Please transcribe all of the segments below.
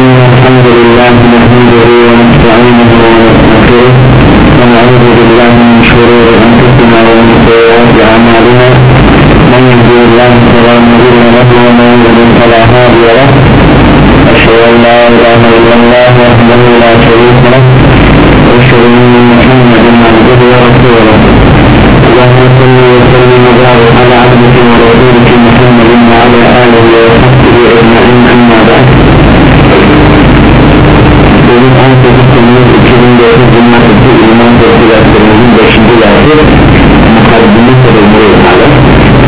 إن الحمد لله نحمده ونستعينه ونستغفره ونعوذ بالله من شرور أنفسنا ومن سيئات أعمالنا من يهدي الله فلا مضل له ومن يضلل فلا هادي له أشهد أن لا إله إلا الله وحده لا شريك له وأشهد أن محمدا عبده ورسوله اللهم صل وسلم وبارك على عبدك ورسولك محمد وعلى آله وصحبه أجمعين أما بعد Eylül 18 Temmuz 2004 Cumartesi İlman Sözü derslerimizin 5. dersi Mukaddimi sorulmayı ihale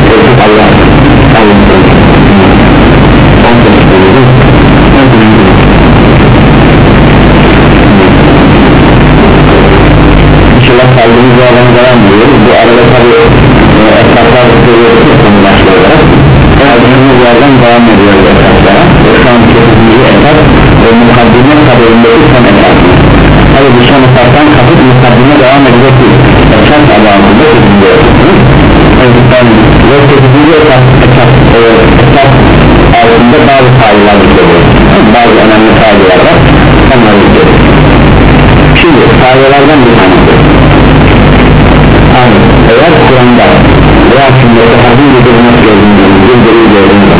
Sözü Allah Allah'ın 18 Temmuz'un 18 Temmuz'un inşallah kaldığımız yerden devam ediyoruz bu arada tabi e, esnaflar söylüyoruz konulaşma olarak kaldığımız yerden devam ediyoruz esnaflara 19. esas ve mukaddime kaderindeki son esas tabi bu son esasdan kapıp mukaddime devam edecek bir esas adamında izliyorsunuz o yüzden ve altında bazı sayılar izliyoruz bazı önemli sayılar var onları izliyoruz şimdi sayılardan bir tanesi yani eğer Kur'an'da veya sünnette hazin bir görmek gördüğünüz bir delil gördüğünüz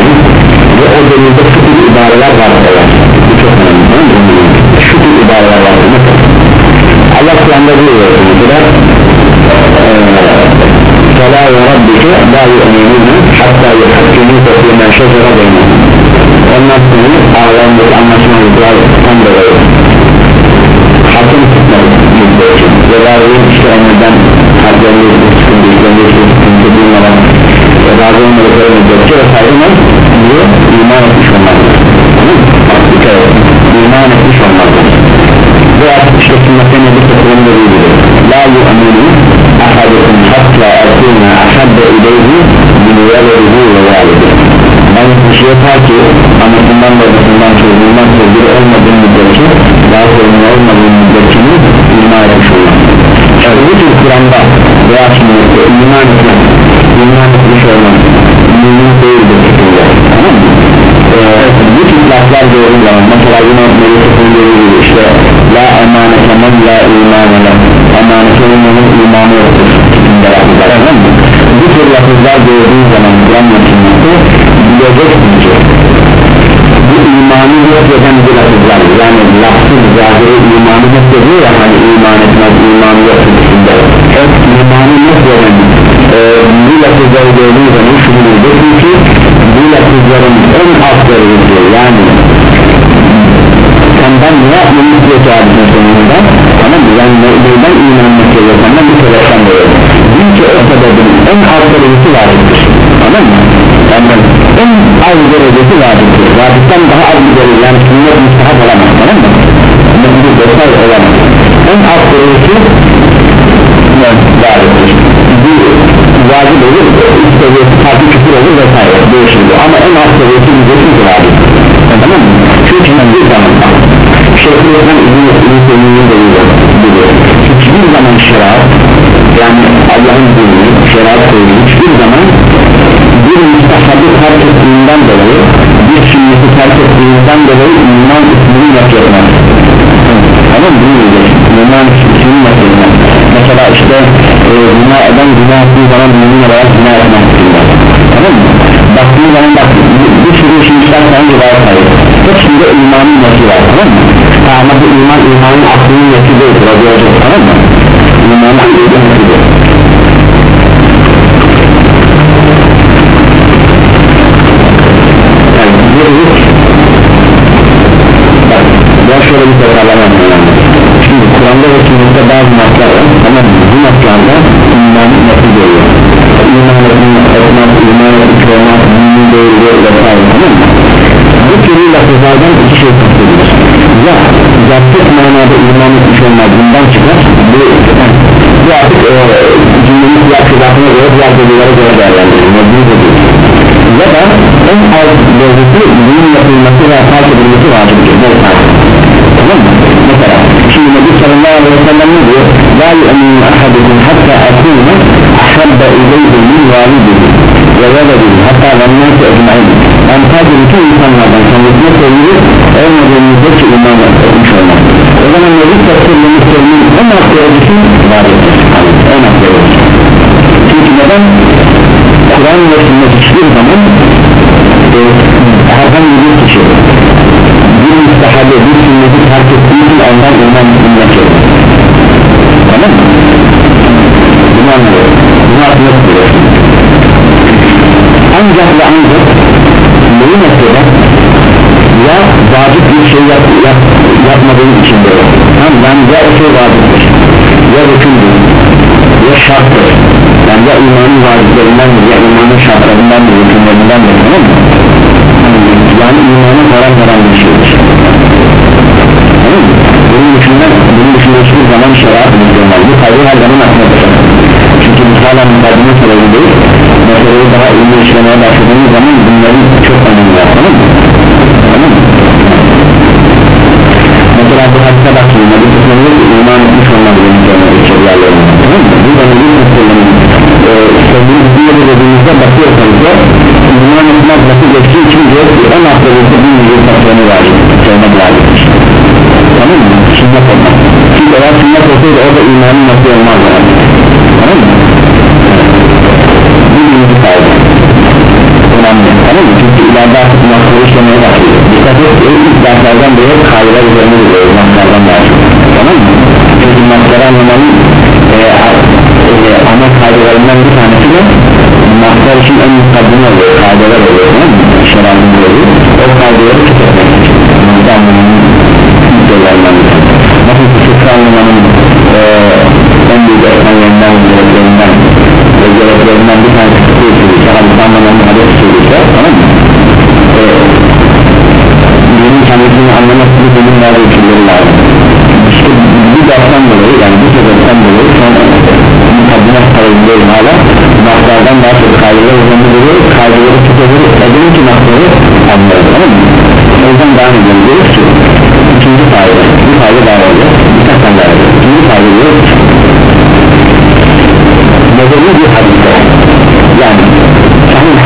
ve o delilde fıkıh ibareler var eğer bu çok önemli tamam mı? şu tür ibareler var mesela Allah Kur'an'da diyor mesela فَلَا وَرَبِّكَ لَا يُؤْمِنُونَ حَتَّى يُحَكِّمُوكَ فِي مَا شَجَرَ بَيْنَهُمْ ondan sonra ağlamdaki anlaşmalıklar tam dolayı hakim tutmalı müddetçi ve bazı işte onlardan harcamayı sıkıntı işlemeye sıkıntı bulmadan ve bazı onları müddetçi ve saygına diyor iman etmiş olmalıdır. Dikkat iman etmiş olmalıdır. Ve artık işte sünnette nebi takımın dediği gibi la yu'minu ahadukum hatta akuna ahabbe ileyhi min veledihi ve validihi ben kişiye ta ki anasından babasından çocuğundan sevgili olmadığım müddetçe daha sorumlu olmadığım müddetçe iman etmiş olmam yani bu tür Kur'an'da veya sünnette iman etmek iman etmiş olmam mümin değildir fikirler tamam mı? Ee, bu tür laflar gördüğüm zaman mesela yine la emanete men la imane le emanete olmanın imanı yoktur şeklinde lafızlar tamam mı? bu tür lafızlar gördüğün zaman Kur'an metininde bileceksin ki bu imanı yok eden bir lafızlar yani lafsız zahiri imanı yok ediyor ya hani iman etmez imanı yok şeklinde hep imanı yok eden e, bu lafızları gördüğün zaman şunu bileceksin ki bu lafızların en alt derecesi yani senden ne yapmamız gerekiyor sonunda tamam mı yani neyden iman gerekiyor senden bir sebepten dolayı. Çünkü o sebebin en alt derecesi vaciptir. Tamam mı? Yani en az derecesi vaciptir. Vacipten daha az bir derece yani sünnet müstahap olamaz tamam mı? Mecbur vesaire olamaz. En alt derecesi bir vacip olur seviyesi farklı küfür olur vesaire. Değişir ama en alt seviyesi müddetsiz vacip. Tamam mı? Çünkü bir zaman Şeyh'in izin ettiğini söylediğini de hiçbir zaman şeriat yani Allah'ın dini şeriat koyduğu hiçbir zaman bir müstahabı terk ettiğinden dolayı bir sünneti terk ettiğinden dolayı iman ismini etmez tamam mı? iman ismini etmez mesela işte e, günah eden günah ettiği zaman mümin olarak günah etmez tamam mı? baktığın zaman bak bir sürü işin işler sana rivayet sayıyor hepsinde imanın nesi var tamam mı? Ama bu iman imanın aklının nesi değildir o diyecek tamam mı? imanın aklının nesi değil ben şöyle bir tekrarlamam şimdi Kur'an'da ve sünnette bazı naslar var. Ama bu naslarda imanın nasıl görüyor? İman etmek, etmek, iman etmek olmak, mümin değildir vesaire tamam mı? bu türlü lafızlardan iki şey kastedilir. Ya yaptık manada iman etmiş olmak bundan çıkar bu, bu artık e, cümlenin siyah kızartına göre diğer delillere göre değerlendirilir ya da en alt derecesi bunun yapılması ve fark edilmesi vacibdir bu şey. tamam mı? mesela şimdi Nebi sallallahu aleyhi ve sellem ne diyor? La yu'minu ahadun hatta akuna ahabba ileyhi min validihi ve veledihi hatta vennâti ecmain ben sadece bütün insanlardan kendisine sevgili olmadığını müddetçe iman etmiş olmak o zaman Nebi sallallahu aleyhi ve sellem'in en alt derecesi vardır en alt derecesi çünkü neden? Kur'an ve sünnet hiçbir zaman e, herhangi bir kişi bir müstehabe bir sünneti terk ettiği için ondan iman bilmek yok tamam mı? bunu anlıyoruz bunu aklına tutuyorsun ancak ve ancak neyi noktada ya vacip bir şey yap, yap, yapmadığın için böyle. Tamam yani ya o şey vaciptir ya rükündür ya şarttır yani ya imanın vaciplerindendir ya imanın şartlarındandır rükünlerindendir tamam mı? Yani imanın haram haram bir şeydir. Bunun dışında bunun dışında hiçbir zaman şeriat bulunmaz bu kaydı her zaman tutacak çünkü bu hala mukadime sebebi değil. Meseleyi daha iyi işlemeye başladığımız zaman bunların çok önemli mı? Tamam mı? Mesela bu hadise bakayım Nebi Kısmı'nı iman etmiş içerilerlerine tamam mı? bu da Nebi Kısmı'nın söylediğimiz bir yere dediğimizde bakıyorsanız da iman etmek nasıl geçtiği için diyor ki en aktarıcı bir yüzü satmanı vacip sevmek vaciptir tamam mı? sünnet olmak çünkü eğer sünnet olsaydı orada imanın nasıl olmaz yani. tamam mı? bu birinci kaydı önemli tamam mı? çünkü ileride artık nasıl işlemeye başlıyor dikkat et ilk derslerden beri kayılar üzerine gidiyoruz naslardan başlıyor tamam mı? çünkü nasları anlamanın ana kaydılarından bir tanesi de naslar için en mukaddime oluyor kaydılar oluyor şerafın oluyor o kaydıları tüketmek için. Anlamanın müddetlerinden bir tanesi nasıl fıkra anlamanın e, en büyük etmenlerinden gereklerinden ve gereklerinden bir tanesi fıkra usulü hadis anlamanın hadis usulü ise tamam mı? E, dinin kendisini anlamak için benim bazı usulleri lazım. İşte dersten dolayı yani bu sebepten dolayı son mukaddime sarayındayım hala naklardan daha çok kaydeler üzerinde duruyor kaydeleri tutuyor edelim ki nakları anlayalım tamam mı? o yüzden devam edelim. Diyoruz ki ikinci fayda bir fayda daha olacak birkaç tane daha olacak ikinci fayda diyoruz nedeni bir hadiste yani sahih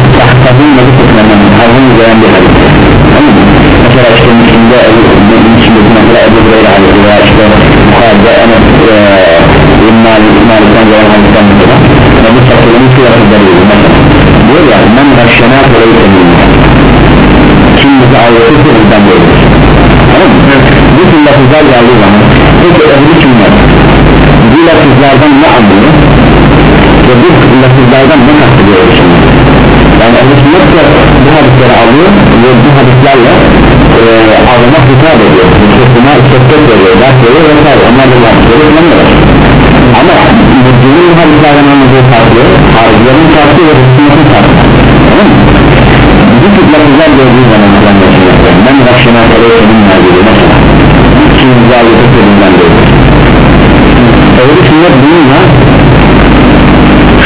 sahih nebi kısmından hazın gelen bir hadis tamam mı? mesela işte Müslüm'de Müslüm'de mesela Ebu Hureyre hadisi veya işte Bukhari'de Enes İmmalik'ten gelen hadisten mesela Nebi Satır'ın şu lafızları gibi mesela diyor ya men raşşena kolayı seninle kim bizi ağlatırsa bizden böyledir tamam mı? bu tür lafızlar geldiği zaman peki ehli kimler bu lafızlardan ne anlıyor? Ve bu lafızlardan ne kastediyor? Şimdi yani ehl-i de bu hadisleri alıyor ve bu hadislerle e, ağlamak hitap ediyor. Buna istekler veriyor. Ders veriyor vesaire. Onlar da hadisleri kullanıyorlar. Ama dinin hadislerden anladığı farklı haricilerin farklı ve sünnetin farklı. Tamam mı? bu tip lafızlar gördüğü zaman kullanıyorsunuz ben raşına kadar senin nazili mesela. Kim zâlete sözünden gördüm ehl-i sünnet bununla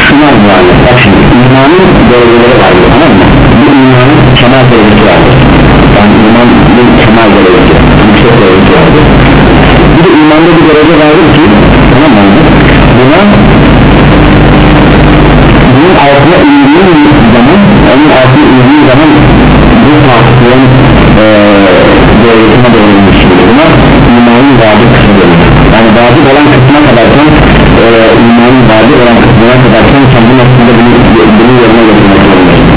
şuna yani bak şimdi imanın dereceleri vardır tamam mı? bu imanın kemal derecesi vardır yani iman bir kemal derecesi yüksek derecesi vardır bir de imanda bir derece vardır ki tamam mı? buna bunun altına indiği zaman onun altına indiği zaman bu farklılığın ee, derecesine inmiştir buna imanın vacip kısmı denir. Yani vacip olan kısmına kadar sen e, imanın vacip olan kısmına kadar sen kendi nefsinde bunu, bunu yerine getirmek zorundasın.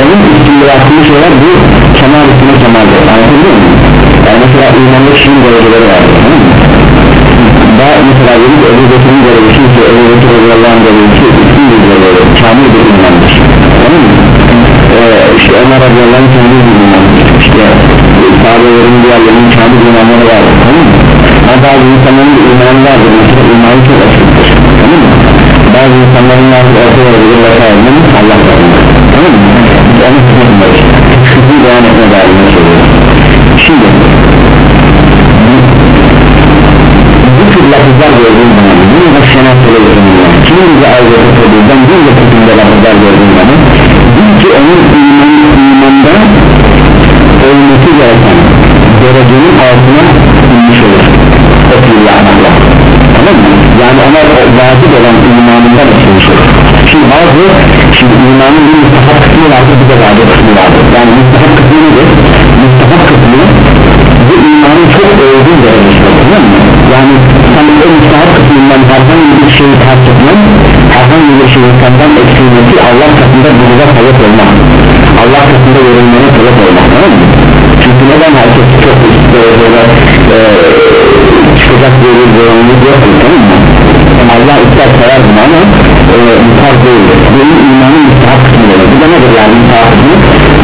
Onun üstünde yaptığı şeyler bu kemal üstüne kemaldir anlatabiliyor muyum? yani mesela imanlı kişinin dereceleri mı? daha mesela dedik Ebu Bekir'in derecesi ise Ebu Bekir Allah'ın derecesi üstün bir derece kamil bir imandır tamam mı? Ee, işte Ömer anh kamil bir imandır işte sahabelerin diğerlerinin kamil imanları vardır tamam mı? ama bazı insanların da imanı vardır mesela imanı çok açıktır tamam mı? bazı insanların vardır ortaya vesaire Allah tarafından tamam mı? onu tutmuyoruz beyan etme söylüyoruz şimdi bu tür lafızlar gördüğün zaman bunu da şena söylüyorsun yani kimin bize ayrıca söylediğinden bir de tutunda lafızlar bil ki onun iman, imanda olması gereken derecenin altına inmiş olur. O tür yani ona vacip olan imanından açılmış olur şimdi bazı şimdi imanın bir müstahap kısmı vardır bir de vacip kısmı vardır yani müstahap kısmı nedir? müstahap kısmı bu imanın çok olduğu derecesi tamam mı? yani sen o müstahap müminden herhangi bir şeyi terk etmem herhangi bir şeyin kalpten eksilmesi Allah katında burada sebep olmaz Allah katında yorulmana sebep olmaz tamam mı? çünkü neden herkes çok istiyor böyle e, çıkacak diye bir zorunluluk yok tamam mı? Allah ister sever bunu ama e, mutlak değildir benim imanın müstahak kısmı olur. Bu da nedir yani müstahak kısmı?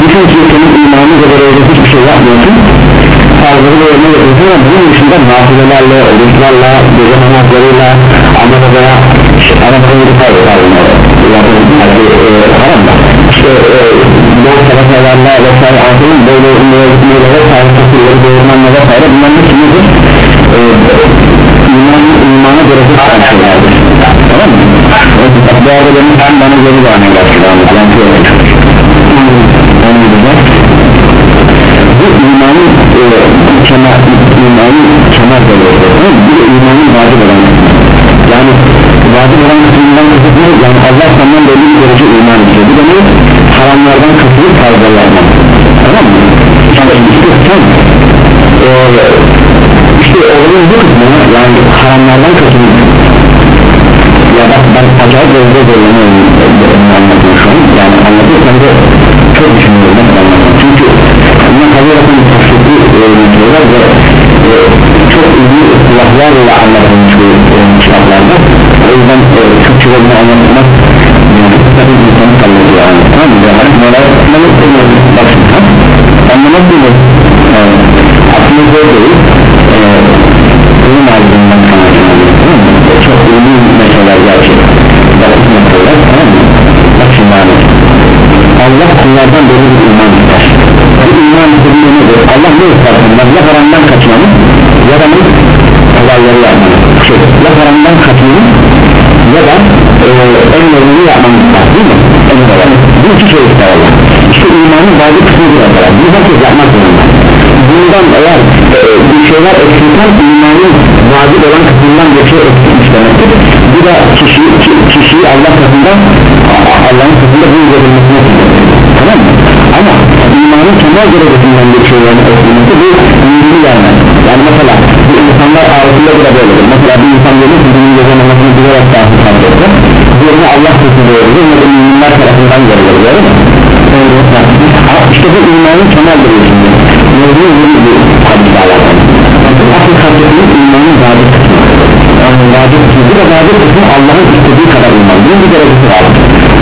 Bütün ki senin imanı kadar öyle hiçbir şey yapmıyorsun. Fazlalığı da yerine getiriyorsun ama bunun dışında nafilelerle, oruçlarla, gece namazlarıyla amel veya Arap'ta bir fayda sağlıyor haram da. İşte bol sadakalarla vesaire altının böyle ümmeyle vesaire fakirleri doğurmanla vesaire bunların hepsi nedir? iman, bir şeylerdir tamam mı? Bu arada benim ben bana anlayacak şu anda ben söyleyeyim bu imanın e, kenar, imanın devleti bir de imanın vacip olan yani vacip olan kısmından kısmı yani Allah senden belli bir derece iman ediyor bu ne? haramlardan katılıp fazlalardan tamam mı? yani sen e, işte oğlun bu kısmı yani haramlardan katılıp ya bak ben acayip derecede zorlanıyorum. Anlatayım şu an. Yani anlatırken de çok düşünüyorum. Ben anlatayım. Çünkü buna kalıyorsun tafsiri öğretiyorlar ve e, çok iyi silahlarla anlatılmış bu kitaplarda. O yüzden e, Türkçe'de bunu anlatmak yani tabi insanı kallıyor yani. Tamam mı? yani neler anlamak değil bak şimdi anlamak yani, aslında zor değil bunun ardından kaynaklanıyor çok iyi meseleler gerçekten basit meseleler tamam mı? bak şimdi abi Allah kullardan böyle bir iman ister bu iman istediği nedir? Allah ne ister bunlar? ya haramdan kaçmanı ya da olayları yapmanı şey, ya haramdan kaçmanı ya da e, en önemli yapmanı ister değil mi? önemli bu iki şey ister Allah işte imanın bazı kısmı bir kadar bunu herkes yapmak zorunda bundan eğer e, bir şeyler eksilten imanın vacip olan kısmından bir şey eksilmiş demektir bu da kişi, ki, kişiyi Allah katında Allah'ın katında bu verilmesine tamam ama imanın kemal derecesinden bir şeylerin eksilmesi bu mühimli gelmez yani mesela bu insanlar ağzında bile böyledir mesela bir insan gelir ki bunun namazını bilerek dahil kalacaksa diğerini Allah katında verilir ve müminler tarafından verilir doğru mu? işte bu imanın kemal derecesinde Mevzu bir bir hadis alakalı Asıl hadisinin imanın vacip kısmı Yani vacip kısmı Bu da vacip kısmı Allah'ın istediği kadar iman Bunun bir derecesi var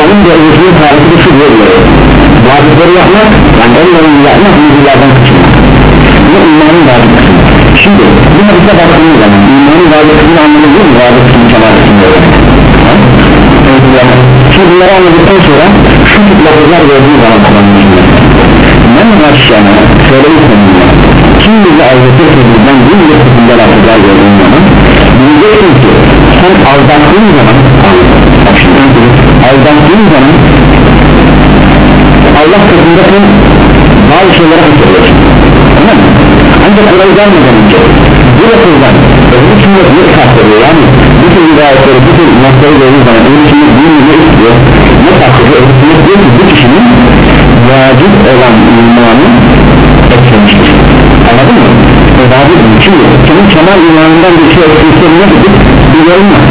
Onun derecesinin tarifi de şu diyor Vacipleri yapmak Yani önemli yapmak müzilerden kaçınmak Bu imanın vacip kısmı Şimdi bu hadise baktığımız zaman imanın vacip kısmını anlamı değil mi? Vacip kısmı kemal kısmı Şimdi bunları anladıktan sonra şu tip lafızlar gördüğü zaman kullanmışlar men vaşşana söyleyin seninle kim bizi aldatırsa bizden bir bir kısımda lafızlar gördüğün zaman. Bileceksin ki sen aldattığın zaman aldattığın zaman Allah katında sen bazı şeylere hatırlıyorsun tamam mı? ancak orayı gelmeden önce bu lafızdan öbür içinde bir kastediyor yani bütün rivayetleri bütün noktayı gördüğün zaman öbür içinde bir ne istiyor. Ne ki bu kişinin vacip olan imanı eksilmiştir anladın mı? o vacip çünkü senin kemal imanından bir şey eksilse ne dedik? bir yorulmaz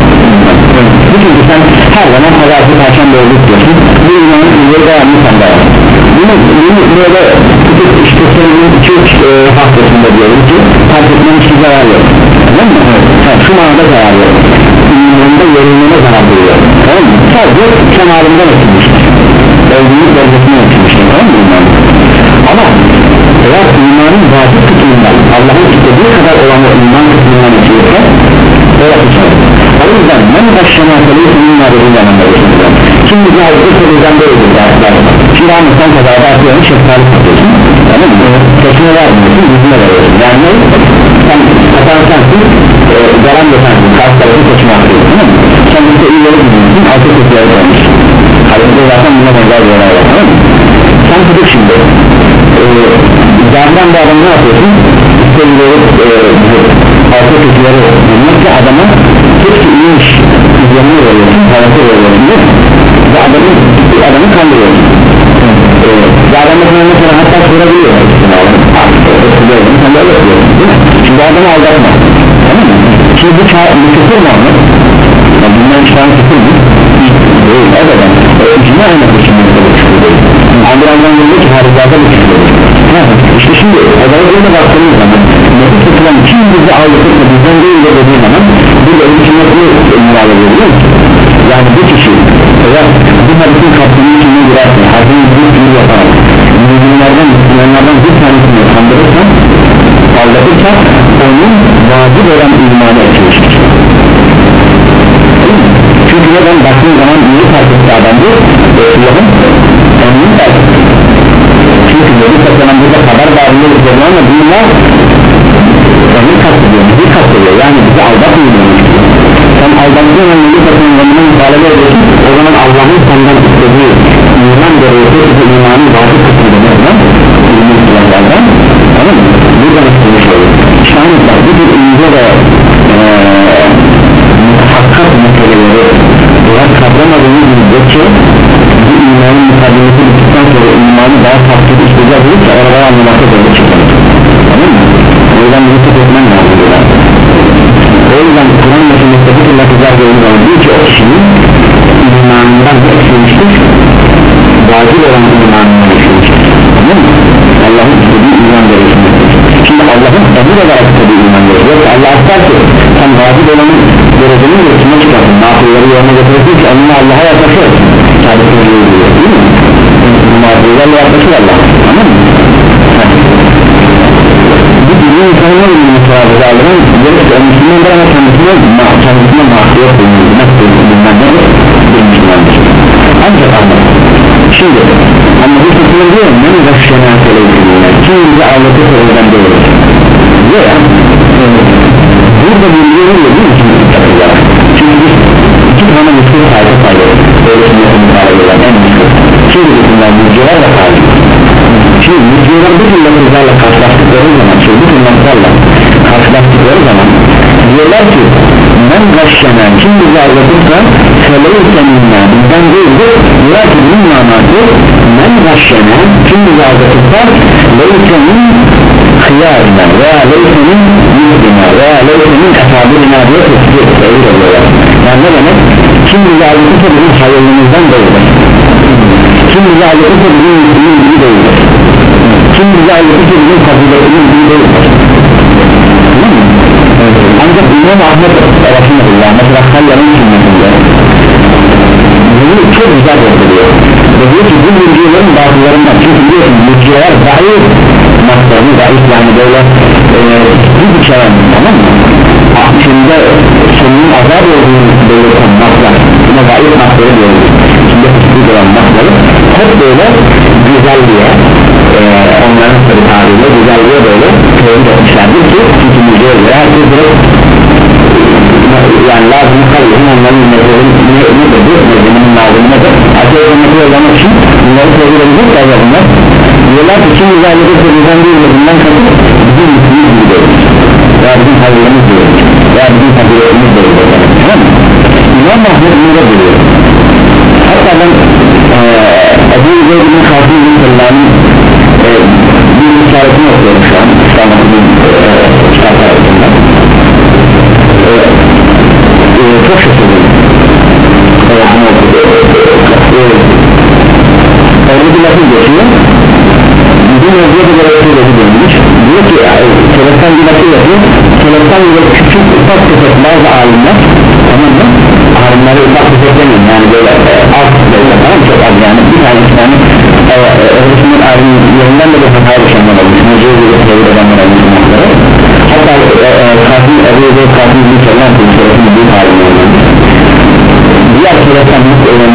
çünkü sen her zaman pazartesi perşembe olduk diyorsun bu imanın ileri devamlı sen devam bunu, bunu böyle işte senin iki üç e, haftasında diyorum ki fark etmenin hiçbir zarar yok tamam mı? Evet. şu manada zarar yok imanında yorulmana zarar duyuyor tamam mı? sadece kenarından eksilmiştir olduğunu derecesine eksilmiştir tamam mı? ama eğer imanın vacip kısmından Allah'ın istediği kadar olan o iman kısmından eksilirse o yapacak o yüzden men başlama kalıysa minna dediği zaman kim bizi alırsa bizden böyledir dersler şimdi sen kadar da atıyorum şeftali satıyorsun tamam mı? Sesine vermiyorsun yüzüne veriyorsun yani ne? sen satan sensin e, garan da sensin karşı tarafı seçme atıyorsun tamam mı? sen işte ileri gidiyorsun altı sesleri koymuş halinde zaten buna benzer bir olay var sen tutuk şimdi e, zardan da adam ne yapıyorsun? işte ileri e, altı sesleri bulmak ki adama hepsi iyiymiş üzerine veriyorsun havası veriyorsun ve adamı, adamı kandırıyorsun ee, ve adam mesela hatta sorabiliyor şimdi adamı aldatma tamam mı? şimdi bu bu küfür mü? Ya bundan çıkan küfür mü? Değil evet e, icma aynen bu küfür değil birazdan geliyor ki haricada bu ha, işte şimdi göre baktığımız zaman nefis tutulan kim bizi da bizden değil de dediği zaman bir de hükümetli muhabbet ediyor? Yani bu kişi eğer bu hadisin kapsamı içine girerse hadin bir gibi yaparak müminlerden müslümanlardan bir tanesini kandırırsa aldatırsa onun vacip olan imanı etmiştir çünkü neden baktığın zaman iyi fark etti adam bu Resulullah'ın emrini fark etti çünkü Nebi Sallam burada haber bağırıyor üzerine ama bunlar onu kastediyor, bizi yani bizi aldatmıyor sen aldattığın an Sallam'ın emrine mübalele ediyorsun o zaman Allah'ın senden istediği iman gereği size imanın vacip kısmını ne ilmin silahlardan tamam mı? buradan istemiş hani bak bu tür ince de muhakkak meseleleri eğer kavramadığınız müddetçe bu imanın mukadimesi bittikten sonra imanı daha tatlı işleyecek olursa arabaya anlamakta böyle çıkar tamam mı? o yüzden bunu tut etmen lazım diyorlar o yüzden Kur'an meselesi tür lafızlar zaman diyor ki o kişinin imanından ne eksilmiştir vacil olan imanından eksilmiştir tamam mı? Allah'ın istediği iman gereksindir şimdi Allah'ın emir olarak istediği iman yoksa Allah ister ki sen vacil olanın derecenin üstüne çıkarsın nafilleri yerine getirirsin ki onunla Allah'a yaklaşır sabitleri diyor değil mi? nafillerle yaklaşır Allah tamam mı? bu dünya insanlar gibi alınan gerek Müslümanlar ama kendisine ma kendisine mahsiyet bulunur nasıl bilmenden bir Müslümandır ancak anlar şimdi bu tutuyor diyor men gaşşena televizyonuna kim bizi ağlatırsa oradan değil diyor ya burada bilgileri yok değil mi? Şimdi takılar çünkü biz iki tane müslüm sayfa sayıyoruz öyle sünnetin müsaadeleyen en müslüm şimdi bunlar ve kalbi şimdi bu tür lafızlarla karşılaştıkları zaman bu tür lafızlarla karşılaştıkları zaman diyorlar ki ben gaşşena kim bizi ağlatırsa feleyse minna bizden değildir diyor ki bunun manası men gaşşena kim bizi ağlatırsa leyse min hıyarına veya leyse min yüzdina veya leyse min efabirina diye tespit ediyorlar. Yani ne demek? Kim bizi ağlatırsa bizim hayırlımızdan değildir kim bizi ağlatırsa bizim müslümün gibi değildir kim bizi ağlatırsa bizim faziletinin gibi değildir ancak İmam Ahmet Rahimahullah mesela Hayyar'ın sünnetinde bunu çok güzel gösteriyor ve diyor ki bu mürciyelerin bazılarından çünkü biliyorsun mürciyeler zayıf maslarını zayıf yani böyle e, bir içeren tamam mı? Şimdi sonunun azap olduğunu belirten maslar yine zayıf masları diyoruz içinde fıstık olan hep böyle güzelliğe e, onların tabi tabiriyle güzelliğe böyle tevhid etmişlerdir ki çünkü mürciye göre herkes direkt yani lazım kalıyor. Onların mezherin ne, nedir mezherin lazımı nedir akıl olması yollamak için bunları tevhid edecek ya bunlar. Diyorlar ki kim güzellik etse bizden değil de bundan kasıt bizim mutluluğumuz gibi. değil veya bizim hayırımız değil veya bizim faziletimiz değil tamam mı? İmam Mahmud bunu da biliyor. Hatta ben e, Ebu Zeyd'in Kasım bin Selman'ın e, bir işaretini okuyorum şu an. İslam'ın e, kitap arasında çok şaşırdım. Bunu okudu e, orada bir lafı geçiyor bizim özgür bir lafı dönmüş diyor ki Seleften bir lafı yapıyor Seleften bir küçük ufak tefek bazı alimler tamam mı? alimleri ufak tefek demeyin yani böyle e, alt böyle tamam çok az yani bir tane yani Ehl-i alimlerinden de bir hata yaşayanlar olmuş Meclis bir tevhid edenler olmuş hatta Katil Ebu Ebu Katil bir kellem Selefin büyük alimler olmuş diğer Seleften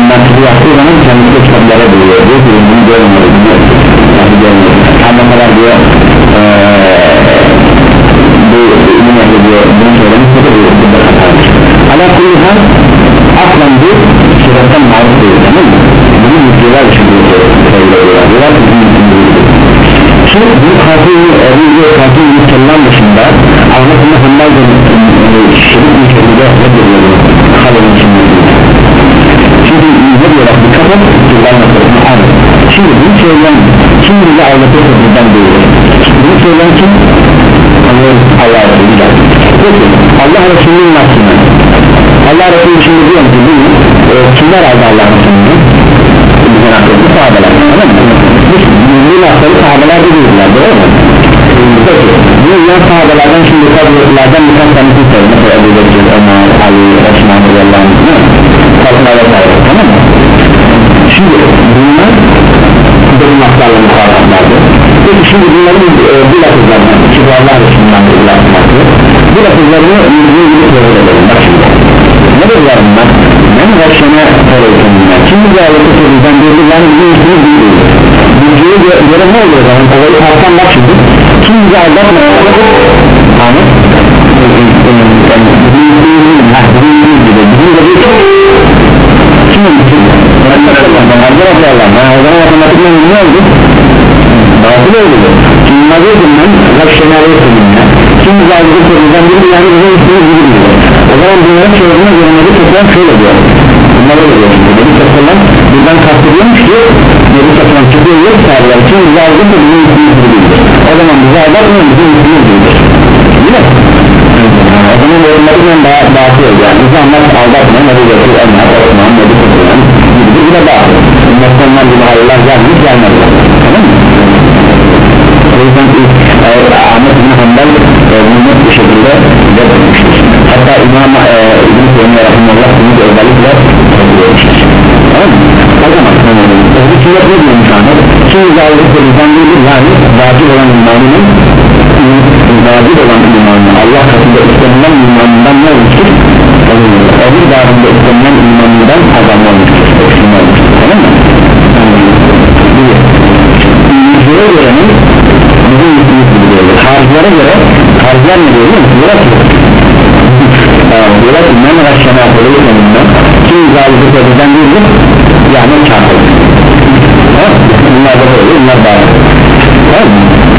mensubu yaptığı zaman kendisi kitaplara buluyor diyor ki bunu görmüyor ne diyor. Bu ilim ehli diyor bunu söylemiş bu da diyor bu da hatadır ala kulli hal aslan bu Seleften maruf değil tamam mı? Bunu müdürler için söylüyorlar. Diyorlar ki bunu müdürler ki bu katil Ebu Ebu Katil kellem dışında Ahmet'in Hanbal şerif ülkede reddediyor Halil'in sünnetinde çünkü ne diyorlar? Bu kapat alır şimdi bunu söyleyen kim bizi ağlatırsa bizden değil bunu söyleyen kim? Allah Resulü peki Allah Resulü'nün aslında Allah Resulü şimdi diyor ki bunu e, kimler aldı Allah Resulü'nü? bizden akıllı sahabeler tamam mı? bu lafları sahabeler de değiller doğru mu? peki bu yan sahabelerden şimdi tabiatlardan birkaç tanesini söyleyeyim mesela Ebu Bekir, Ömer, Ali, Osman anh Fatma vesaire tamam mı? şimdi bunlar benim laflarla muhataplardı peki şimdi bunların e, bu lafızlarından ki bu Allah Resulü'nden bu lafızları bu lafızlarını yüzüne gidip tevhid edelim bak şimdi ne dediler bunlar? ben başına söyleyeceğim bunlar şimdi bu ayeti sözünden bir yani bizim üstümüz değil bilgiye göre, ne oluyor zaman olayı kalkan bak şimdi kim bizi aldatmıyor anı kimin için? Hazır Allah'ım ben o zaman otomatikman ne oldu? Batıl oldu ne dedim ben? Bak şenayet seninle Kim zahidi sözünden biri yani bize üstünüz gibi diyor O zaman bunların çözümüne Nebi Sassalam şöyle diyor Bunlar öyle diyor Nebi Sassalam buradan kastediyormuş ki Nebi Sassalam çıkıyor yok sahibiler Kim zahidi bizim üstünüz gibi O zaman bize aldatmıyor bizim üstünüz gibi Değil mi? O zaman yorumlarından daha dağıtıyor yani insanlar aldatmıyor Nebi Sassalam Ömer, Osman, Nebi Sassalam gibi bir de dağıtıyor Bunlar gibi hayırlar gelmiş gelmezler Tamam mı? o yüzden e, Ahmet bin Hanbel e, bunu bir şekilde reddetmiştir hatta İmam e, İbn-i Teymiye Rahimullah bunu da özellikle reddetmiştir tamam mı? o zaman ehli sünnet ne diyormuş Ahmet? kim zahiri sözünden değildir yani vacip olan imanının vacip olan imanı Allah katında istenilen imanından ne olmuştur? öbür dağında istenilen imanından kazanma olmuştur tamam mı? yüzeye göre ne? bizim gibi diyorlar harcılara göre harcılar ne diyor musun? diyorlar ki diyorlar ki men raşşana koyuyorlar kim zalisi sözüden değildir yani çarpılır bunlar da böyle bunlar da tamam mı?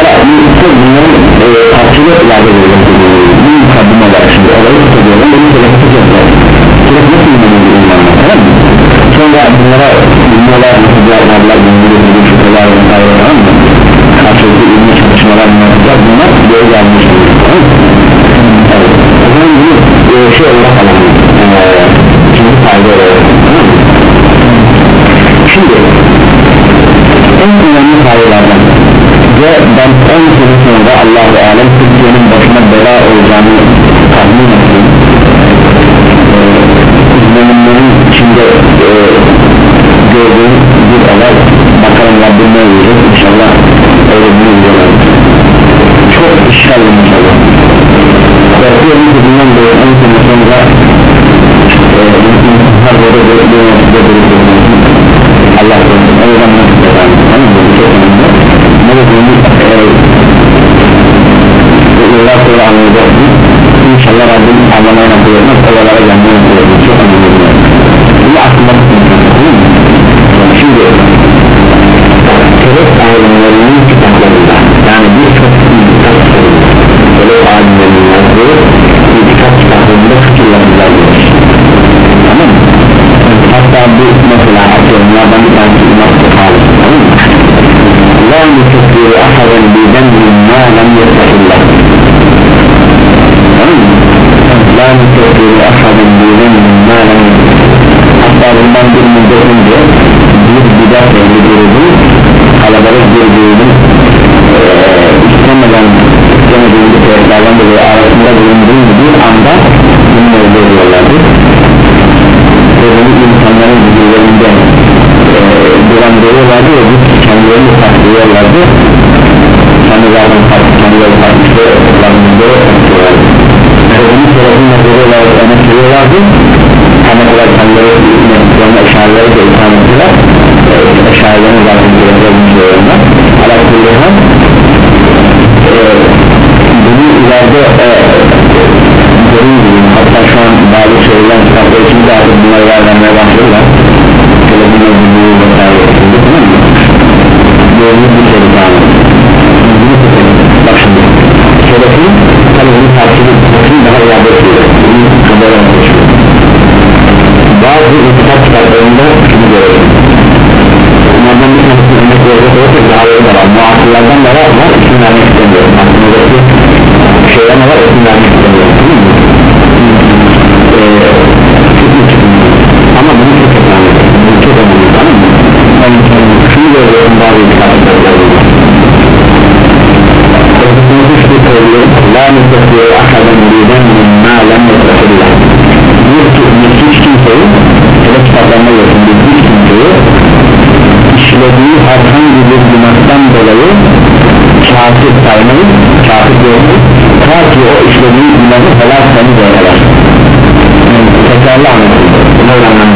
Bunlara bunların tartışılı ilave ediyorlar bu mukaddime var şimdi olayı tutuyorlar bunu böyle tutuyorlar sürekli nasıl inanıyor imanlar tamam mı? sonra bunlara bilmiyorlar nasıl cevaplarlar bilmiyorlar şüpheler vesaire tamam mı? karşılıklı ilmi çalışmalar yapacak bunlar böyle gelmiş tamam mı? Evet. o zaman bunu e, şey olarak alalım ee, ikinci fayda olarak tamam mı? şimdi en önemli faydalardan ve ben 10 sene sonra Allah-u Alem Türkiye'nin başına bela olacağını tahmin ettim. İzlenimlerin içinde e, gördüğüm bir olay bakalım Rabbim ne olacak inşallah öyle bir videolar çok işgal inşallah korkuyorum ki bundan böyle 10 sene sonra insanlar böyle böyle böyle böyle Allah korusun. O yüzden nasıl kazandı tamam mı bu çok önemli ne dediğini yıllar sonra anlayacaksın İnşallah Rabbim anlamaya nasıl etmez oralara gelmeye nasıl etmez çok önemli bunu aklımda şimdi Kelep alimlerinin kitaplarında yani birçok kitap Kelep alimlerinin yazdığı birçok kitaplarında fikirler yazılmış tamam mı? hatta bu mesela atıyorum bir tanesi La nükeffiru ahadan bidemmin ma lem mı? La nükeffiru ahadan bidemmin ma lem hatta bundan bir müddet önce bir bidat ehli grubun kalabalık bir grubun istemeden istemediğim bir sebeplerden dolayı arasında bulunduğum bir anda bunu öldürüyorlardı ve bunu insanların vücularında e, dolandırıyorlardı ve biz kendilerini saklıyorlardı kendilerinin farklı kendileri farklı işte okullarında saklıyorlardı ve bunu sebebini nazarıyorlardı öne sürüyorlardı ama kadar kendileri mesutlarına eşarları da itham ettiler. Eşarlarını zaten görevlerini söylüyorlar ala kulluhan bunu ileride görüyorum hatta şu an bazı söyleyen kitaplar için de artık bunları vermeye başlıyorlar televizyonda bulduğu vesaire tamam mı? Gördüğünüz bir şey daha bak şimdi Selefin tabi bunu takip etmesini daha iade ediyor bunu kadar anlaşıyor bazı itikad kitaplarında şunu görüyorum bunlardan bir tanesi örnek verecek olursak daha öyle var muhafız bunlardan da var ama isim vermek istemiyorum aklımdaki şeyler ne var isim vermek istemiyorum ee, ama bunu çok önemli bunu çok önemli görüyorum bazı itikatlar La nüfesiye ahadan müriden mimma lem yetefillah Bir hiç kimseyi Hele kitaplarına yazın bir hiç kimseyi işlediği herhangi bir günahtan dolayı kafir saymayı kafir görmeyi ta ki o işlediği günahı helal saymayı kadar tekrarlı anlatıldı bunu öğrenmem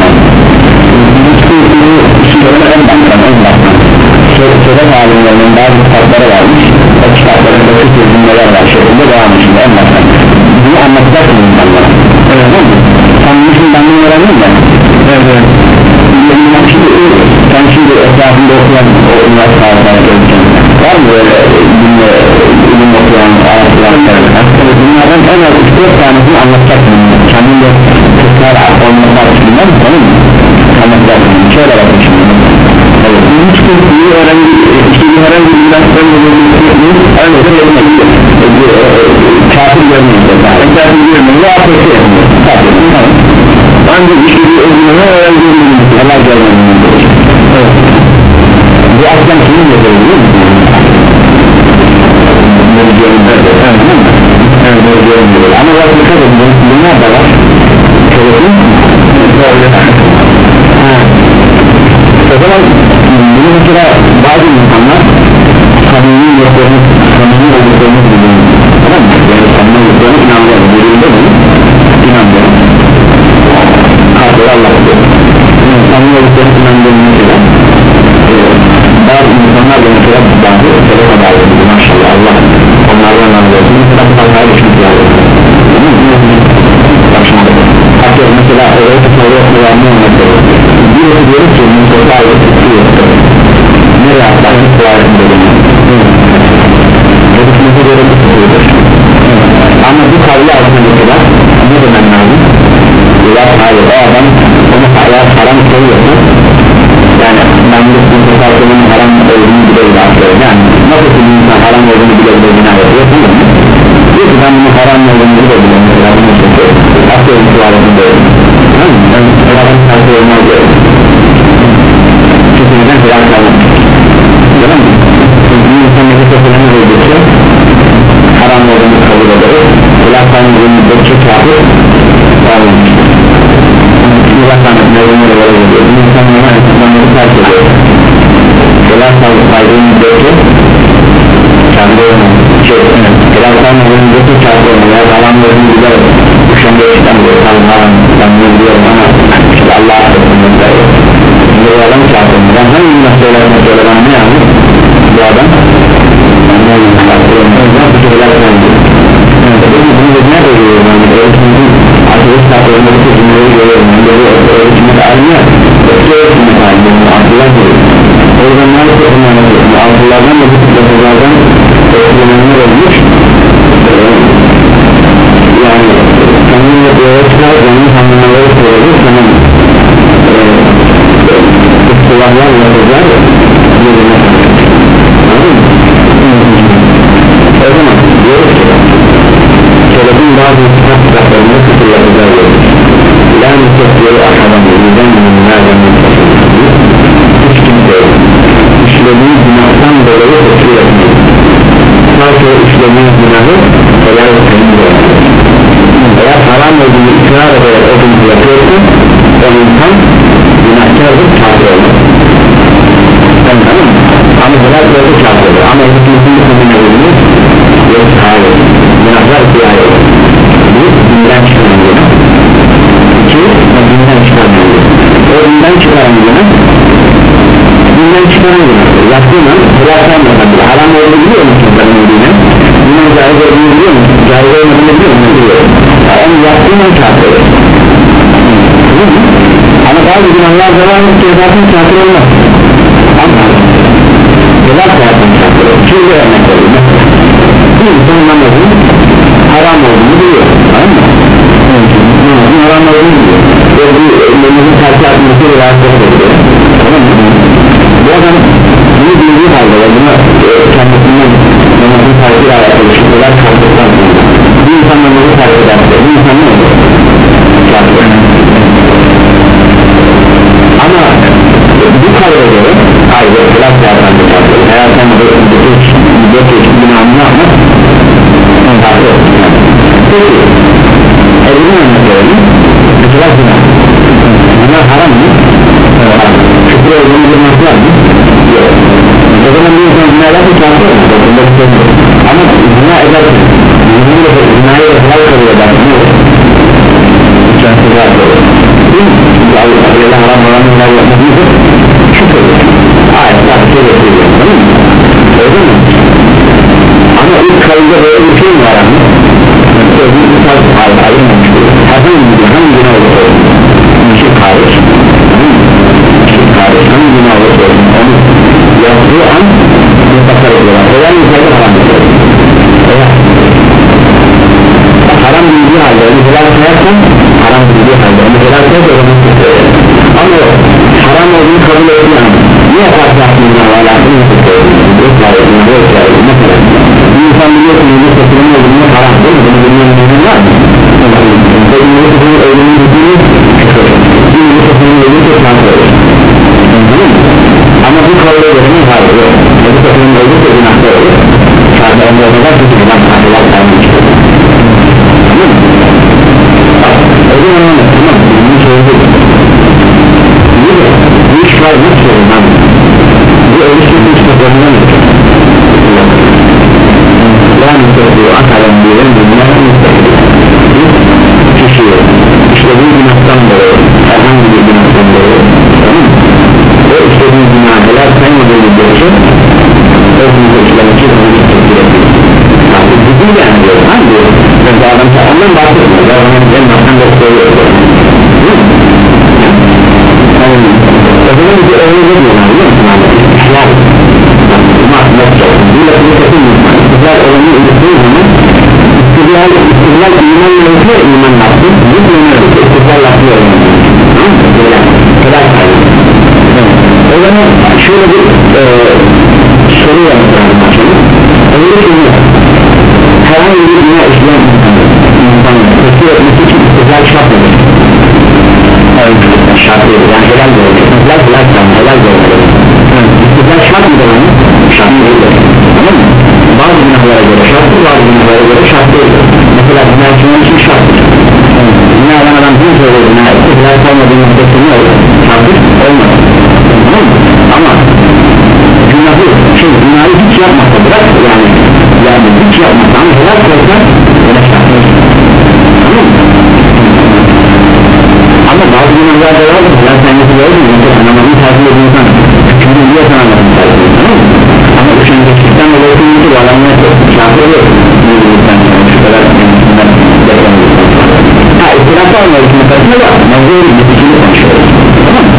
işlerini en baştan en baştan sebep alimlerinin bazı kitapları varmış o kitapların basit cümleler var şeklinde devam ediyor en baştan bunu anlatacaksın insanlara öyle mi? sen şimdi benden öğrendin mi? evet şimdi, sen şimdi etrafında okuyan o üniversitelerde görürken var mı böyle dinle ilim okuyan ayetler bunlardan en az 3-4 tanesini anlatacaksın kendin de tekrar olmamak değil mi? Tamam mı? Anlatacaksın şöyle bakın şimdi Evet, kursuyu öğrenci, işte bir herhangi bir ilaçtan dolayı öyle de yerine kafir görmeyecek yani kafir. Görmeyecek afeti yapmıyor ancak işte bir özgürlüğü öğrenci helal görmeyecek evet bu aslan kimin yazarı biliyor musun? ama bak dikkat edin. Bunlar da var o zaman bunu mesela bazı insanlar samimi yoklarını samimi olduklarını biliyor tamam mı? yani samimi olduklarını inanıyor birinde mi? inanıyor kalpleri Allah diyor samimi olduklarını inandığını mesela bazı insanlar da mesela bazı sebep haber ediyor maşallah Allah onlardan anlıyor mesela bu hatayı düşünüp yani bak şimdi atıyorum mesela öyle tutuyor kullanma mesela birisi diyor ki Mustafa ayet tutuyor nereye atlar kulağın dedim Dedikmesi göre tutuyordur ama bu kavli altında mesela ne demen lazım ya hayır o adam onu hayat haram koyuyorsa yani ben de bu kalkının haram olduğunu bile bile atıyorum yani nasıl ki insan haram olduğunu bile bile bina yapıyor diyor ki ben bunu haram olduğunu bile bile mesela bunu çekiyor böyle tamam mı? ben haram kalkı olmaz diyorum çünkü neden helal kalmam? Tamam mı? bir insan nefes yapılanı öldürse haram olduğunu kabul ederiz helal kalmadığını müddetçe kafir Allah rahmetine ömür böyle geliyor bir insan müddetçe şey, helal saydığın müddetçe kafir olmuyor ya haram olduğunu biliyor düşende işten diyor tamam haram ben biliyorum ama işte Allah affetsin mesela şimdi bu adam ben hangi meselelerine söyle bana ne yani bu adam ne yapayım kafir olmuyor nasıl ki helal saydığın bunu dediğine koyuyorum yani öğretiminin akıllı kitaplarında bu cümleleri görüyorum böyle öğretimleri almıyor eski öğretimleri almıyor akıllar görüyor o yüzden maalesef akıllardan da bu tip lafızlardan etkilenenler olmuş yani kendine öğretmen onun tanımları söyledi tamam birbirine anladın mı? o zaman diyoruz ki söylediğim bazı kitap yapılar verir la nüfesiyeyi aşağıdan sadece işlediği günahı helal etmeyi eğer haram olduğunu ikrar ederek o gün yapıyorsa o insan günahkardır kafir olur sen tamam ama helal gördü kafir olur ama hükümsün hükümüne uyumu yok hayır günahlar kıyar olur bir dinden çıkaran günah iki dinden çıkaran günah o dinden çıkaran günah dinden çıkaran günah yaptığın an helal kalmadan bile haram olduğunu biliyor musun sen olduğunu bunun caiz olduğunu biliyor musun? Caiz olmadığını biliyor musun? Biliyorum. Onu yaptığın an kafir. Olur ama bazı günahlar zaman cezasın kafir olmaz. Ama helal hayatın kafir olur şöyle örnek vereyim bir insan namazın haram olduğunu biliyor. Tamam mı? namazın haram olduğunu biliyor. Ve bu namazın terk etmesi ve rahatsızlık ediyor tamam mı? bu adam bunu bildiği halde ve bunu kendi kayıtlar kaldıktan sonra bir insan namazı terk ederse bu insan ne olur? Ama bu kavga göre ayrı biraz yerden bir kavga eğer sen bu dört yaşın günahını kafir olsun peki evini anlatıyorum mesela günah günah haram mı? haram küfür olduğunu bilmek var mı? Yapmak kafir olmaz ama günah edersin günahı da helal kabul edersin ne olur? kafir olur değil mi? Çünkü Allah'ın haram olan helal şanslı olur ama bu kavga göre ne hayır yok yedi satılımın öldüğü günahta olur şartlarında olmadan çünkü bundan kahveler sayılmıştır tamam mı? o zaman tamam bunu de bu iş var mı sorun bu ölçüsü istatlarından yani sözü akalan diyelim bunlar bir kişi işte bu günahtan dolayı dolayı tamam mı? o istediği günah helal saymadığı müddetçe o günahlar için onu tepkir ediyor yani ciddi yani diyor hangi diyor de adam ondan bahsetmiyor ya onun en baştan da söylüyor o zaman bir öyle diyorlar biliyor musun abi olsun bir lafını sakın unutma ihlal olanı unuttuğu zaman ihlal ihlal iman yönetiyor iman lafı bu ihlal lafı böyle kadar sayı o zaman şöyle bir e, soru yapıyorum öyle ki herhangi bir dünya işleyen insan tepki etmesi için ihlal şart mıdır? şart değil yani helal de olur helal helal tamam helal de olur istiklal şart mıdır onun? şart değil tamam mı? bazı günahlara göre şarttır bazı günahlara göre şart değil mesela günah için için şarttır günah alan adam bir söylüyor günah istiklal kalmadığı müddetçe ne olur? şarttır olmaz tamam mı? ama günahı şey günahı hiç yapmasa bırak yani yani hiç yapmasa ama helal tamam. Mı? ama bazı günahlarda var ya sen nasıl gördün mesela namazın tercih ediyorsan çünkü biliyorsan namazın tercih ediyorsan ama üşengeçlikten dolayı kıymetli bu adamlar şartı olur şu kadar ha istilafı olmalı için mesela da mevzuyu bitkili konuşuyoruz tamam mı?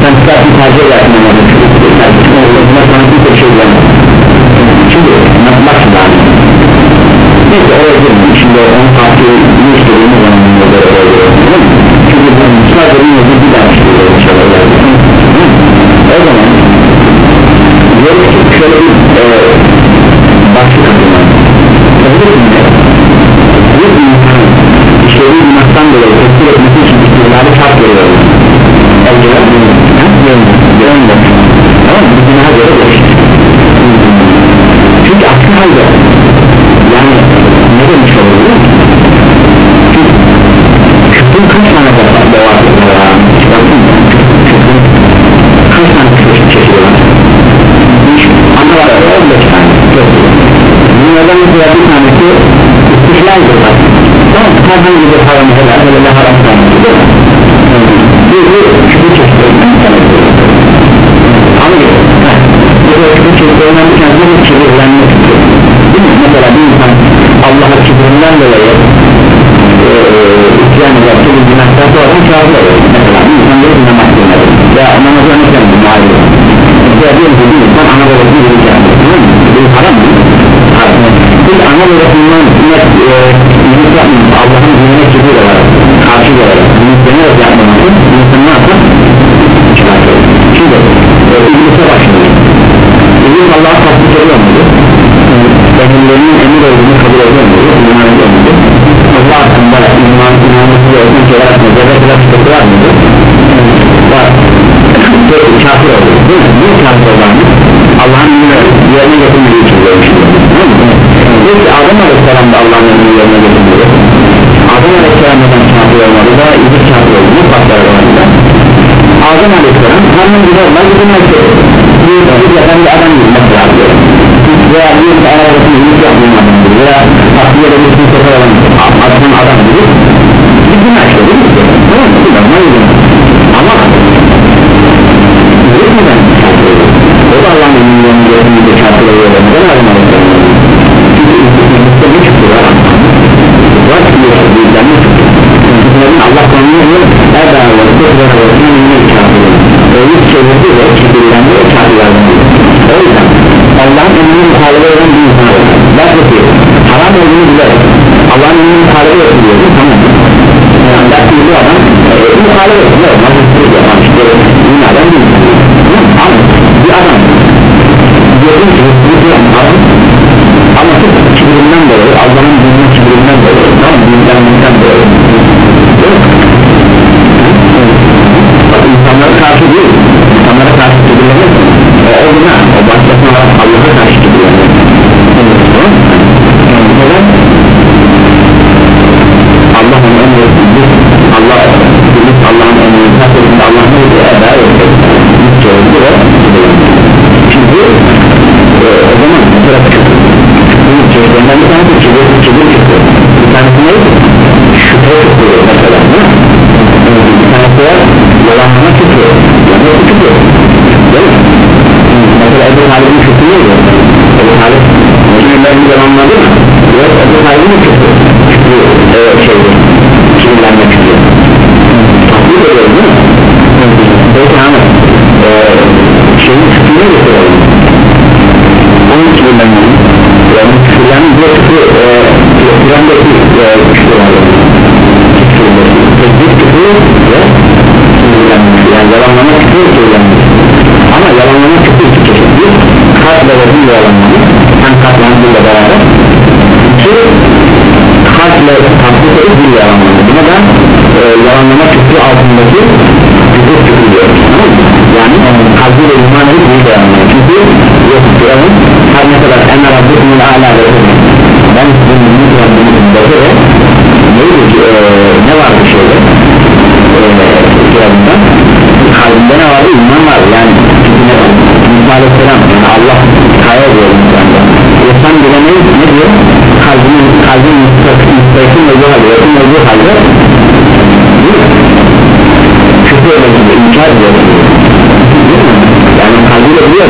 sen istersin tercih edersin namazın olduğunda sana kimse bir şey diyemez çünkü şimdi abi neyse oraya girmeyin şimdi tamam mı? çünkü bu sadece bir yazı bir daha çıkıyor o zaman diyoruz ki e, tamam mı? günaha göre geçti çünkü aksi halde yani ne demiş olur çünkü küfrün kaç tane defa devam ediyor çıkarsın mı? küfrün kaç tane küfür çekiyorlar? üç. Ana var ya 15 tane. Çok bunlardan mesela bir tanesi istihlaldir bak tamam herhangi bir haram helal helal haram tanesi değil mi? De küfür çekiyorlar bir kibirlenmek değil mi? mesela bir insan Allah'a kibirinden dolayı isyan ederse bir günahtan sonra kâfir olur mesela bir insan bir günah mahkumları veya namazı anırken bir mağdur mesela diyelim ki bir insan ana babasını verirken bu haram mı? haram biz ana babasından net iyilik emirlerinin emir olduğunu kabul ediyor mu? İman ediyor mu? Allah hakkında iman, inanması gerektiği şeyler hakkında zerre kadar şüphesi var mıdır? Var. Kafir değil mi? Niye kafir abi? Allah'ın yerine getirmediği için görmüştür Peki Adem Aleyhisselam da Allah'ın emrini yerine getirmedi Adem Aleyhisselam neden kafir olmadı da İblis kafir oldu farkları var burada? Adem Aleyhisselam gibi olmaz gidilmekte bir bir yapan bir adam gibi mesela veya bir arabasını adam gibi veya farklı yere bir kimse olan adam adam gibi bir günah mi? Tamam mı? Normal bir günah ama kafir oluyor O da Allah'ın kafir oluyor Neden Adem Aleyhisselam Çünkü İblis'te bir çıktı var Var ne Allah konuyu Eda ve Kudret ve Sinir'in kafir Öyle çevirdi ve kibirlendi ve kafirlerden O yüzden Allah'ın emrini muhalefet eden bir insan Belki ki haram olduğunu bilir Allah'ın emrini muhalefet ediyor tamam. Mı? Yani belki bu adam e, muhalefet ediyor Mazhırlık yapan işte dünyadan bir insan Ama bir adam Diyelim ki bu adam ama sırf kibirinden dolayı Allah'ın dinine kibirinden dolayı tamam dinlenmekten dolayı. İnsanlara karşı değil insanlara karşı kibirlenir o, o günah o başkasına Allah'a karşı kibirlenir neden? Allah onu emrettiğinde Allah birlik Allah'ın emrettiğinde takdirinde Allah ne diyor eda edecek bir çevirdi ve çünkü e, o zaman mesela bu çevrenden bir tanesi kibir, çıktı bir tanesi ne? Yalanlama hem kalplandığıyla beraber iki kalple taklit edip dille yalanlama buna da e, yalanlama küfür altındaki küfür küfür diyoruz yani kalbiyle iman edip dille yalanlama. Çünkü yok firavun her ne kadar ene rabbikumul a'la ve ben sizin büyük Rabbinizim dedi ve neydi ki e, ne vardı şeyde? E, firavunda kalbinde ne vardı? İman vardı. Yani aleyhisselam yani Allah kaya ediyor insanda insan bile ne, diyor? Kalbinin kalbinin müstahkin olduğu halde yakın olduğu halde. Küfür edildi inkar ediyor. Yani kalbiyle biliyor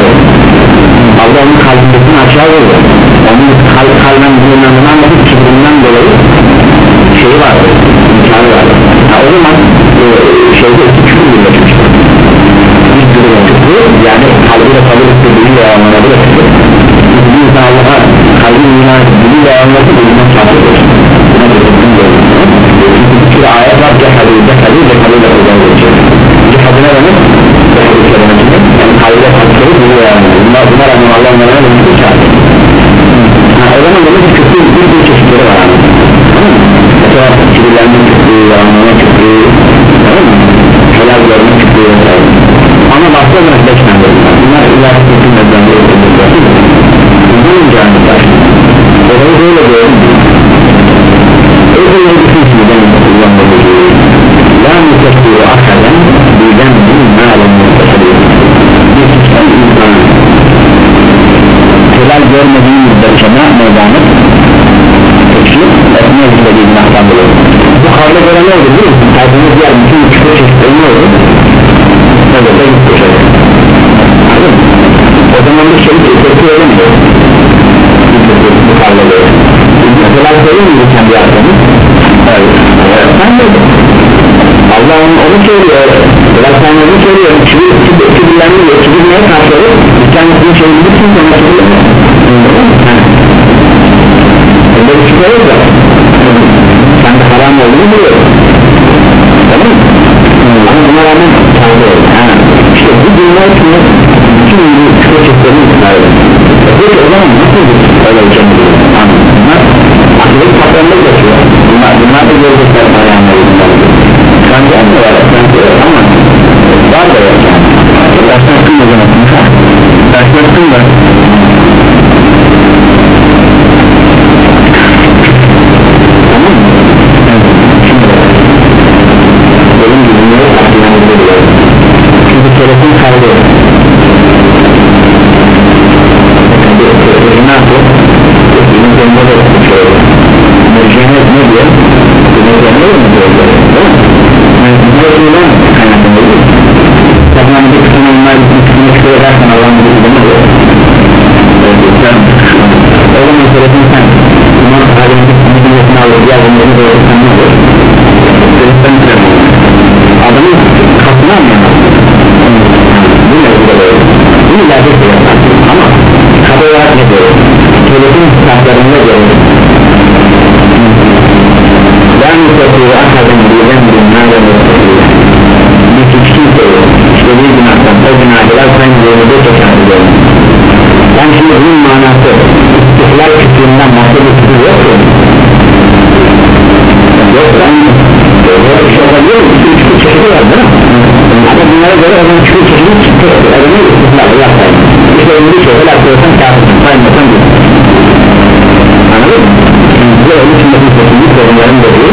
Allah onun kalbindekini aşağı veriyor. Onun kal kalben bulunanını anladık kibrinden dolayı şeyi vardı imkanı vardı ha, o zaman e, şeyde iki küfür birleşmiştir bir küfür küfür yani kalbiyle kabul ettiği ve anlamadı da bir insan Allah'a kalbin iman ettiği ve anladı da iman kafir olur buna da diyoruz çünkü bir ayet var cehali cehali cehali de kullanılıyor cehali ne demek? cehali kelimesini yani kalbiyle kalpleri biliyor yani bunlar bunlar ama Allah'ın yanına da bir kafir o zaman demek ki küfür bir bir çeşitleri var mesela kibirlenme küfrü, yalanlama küfrü helal görme küfrü ama başka olarak beş tane bunlar ilahi küfrün mezanları bunun cahitler olayı böyle diyorum. Özel bir küfrü benim kullanmadığı la mütekkiru akaden birden bir malen mütekkiru bir küfrü insan helal görmediği müddetçe ne yapmaya devam et? Peki, etmeye istediği Bu kavle göre ne olur biliyor musun? Kalbimiz diğer bütün küfür çeşitleri ne olur? Ne olur? Ne gitti şöyle Anladın mı? O zaman bir şey tepki edemiyor Bu göre Mesela söylüyor muydu kendi yaptığını? Hayır Sen de Allah onu, onu söylüyor Biraz sen onu söylüyor Kibir, kibir, kibirlenmiyor Kibir neye karşı olur? Kendisini çevirmişsin sonra kibirlenmiyor Öyle bir şüphe yok Sen de haram olduğunu biliyorsun Tamam mı? Ama buna rağmen tavır İşte bu dünya için gibi küçük çiftlerini ısrar eder peki o zaman nasıl öyle şey bunlar akıllık patronda geçiyor. Bunlar, bunlar da görecekler bayanları anlıyorlar bence ama var da yok yani. Dersten o zaman. Dersten hakkında tamam mı? Evet. Şimdi benim gibi akıllanabilir çünkü telefon kaydı ne yapıyor? Bizim kendine de tutuyor Merceğine ne diyor? Merceğine mi? Diyor? Merceğine kaynaklanıyor bir kısmı çıkıyor edersen Allah'ın bir kısmı diyor O zaman telefon sen Bunun halinde bir kısmını alır Diğer bunları doğru sen ne olur? Telefon Adamın kapını anlayamaz Bu ne bu da böyle? Bu ileride ama Kadı olarak ne diyor? Telefon kitaplarında diyor La nusatiru ahadan bilen binlerden Bir hiç kimse yok İşlediği günahtan o günahlar sayın yolunda teşekkür Yani şimdi bunun manası İstihlal kütüğünden bahsediyor kütüğü yok mu? Yok şey olabilir mi? Üç üç çeşidi var değil mi? Ama bunlara göre o zaman küçük çeşidi çıktı. Adamı istihlal yapmayın İşte bir şey helal koyarsan kâfırsın saymasan değil Anladın mı? Bu onun için de kesinlik sorunların dediği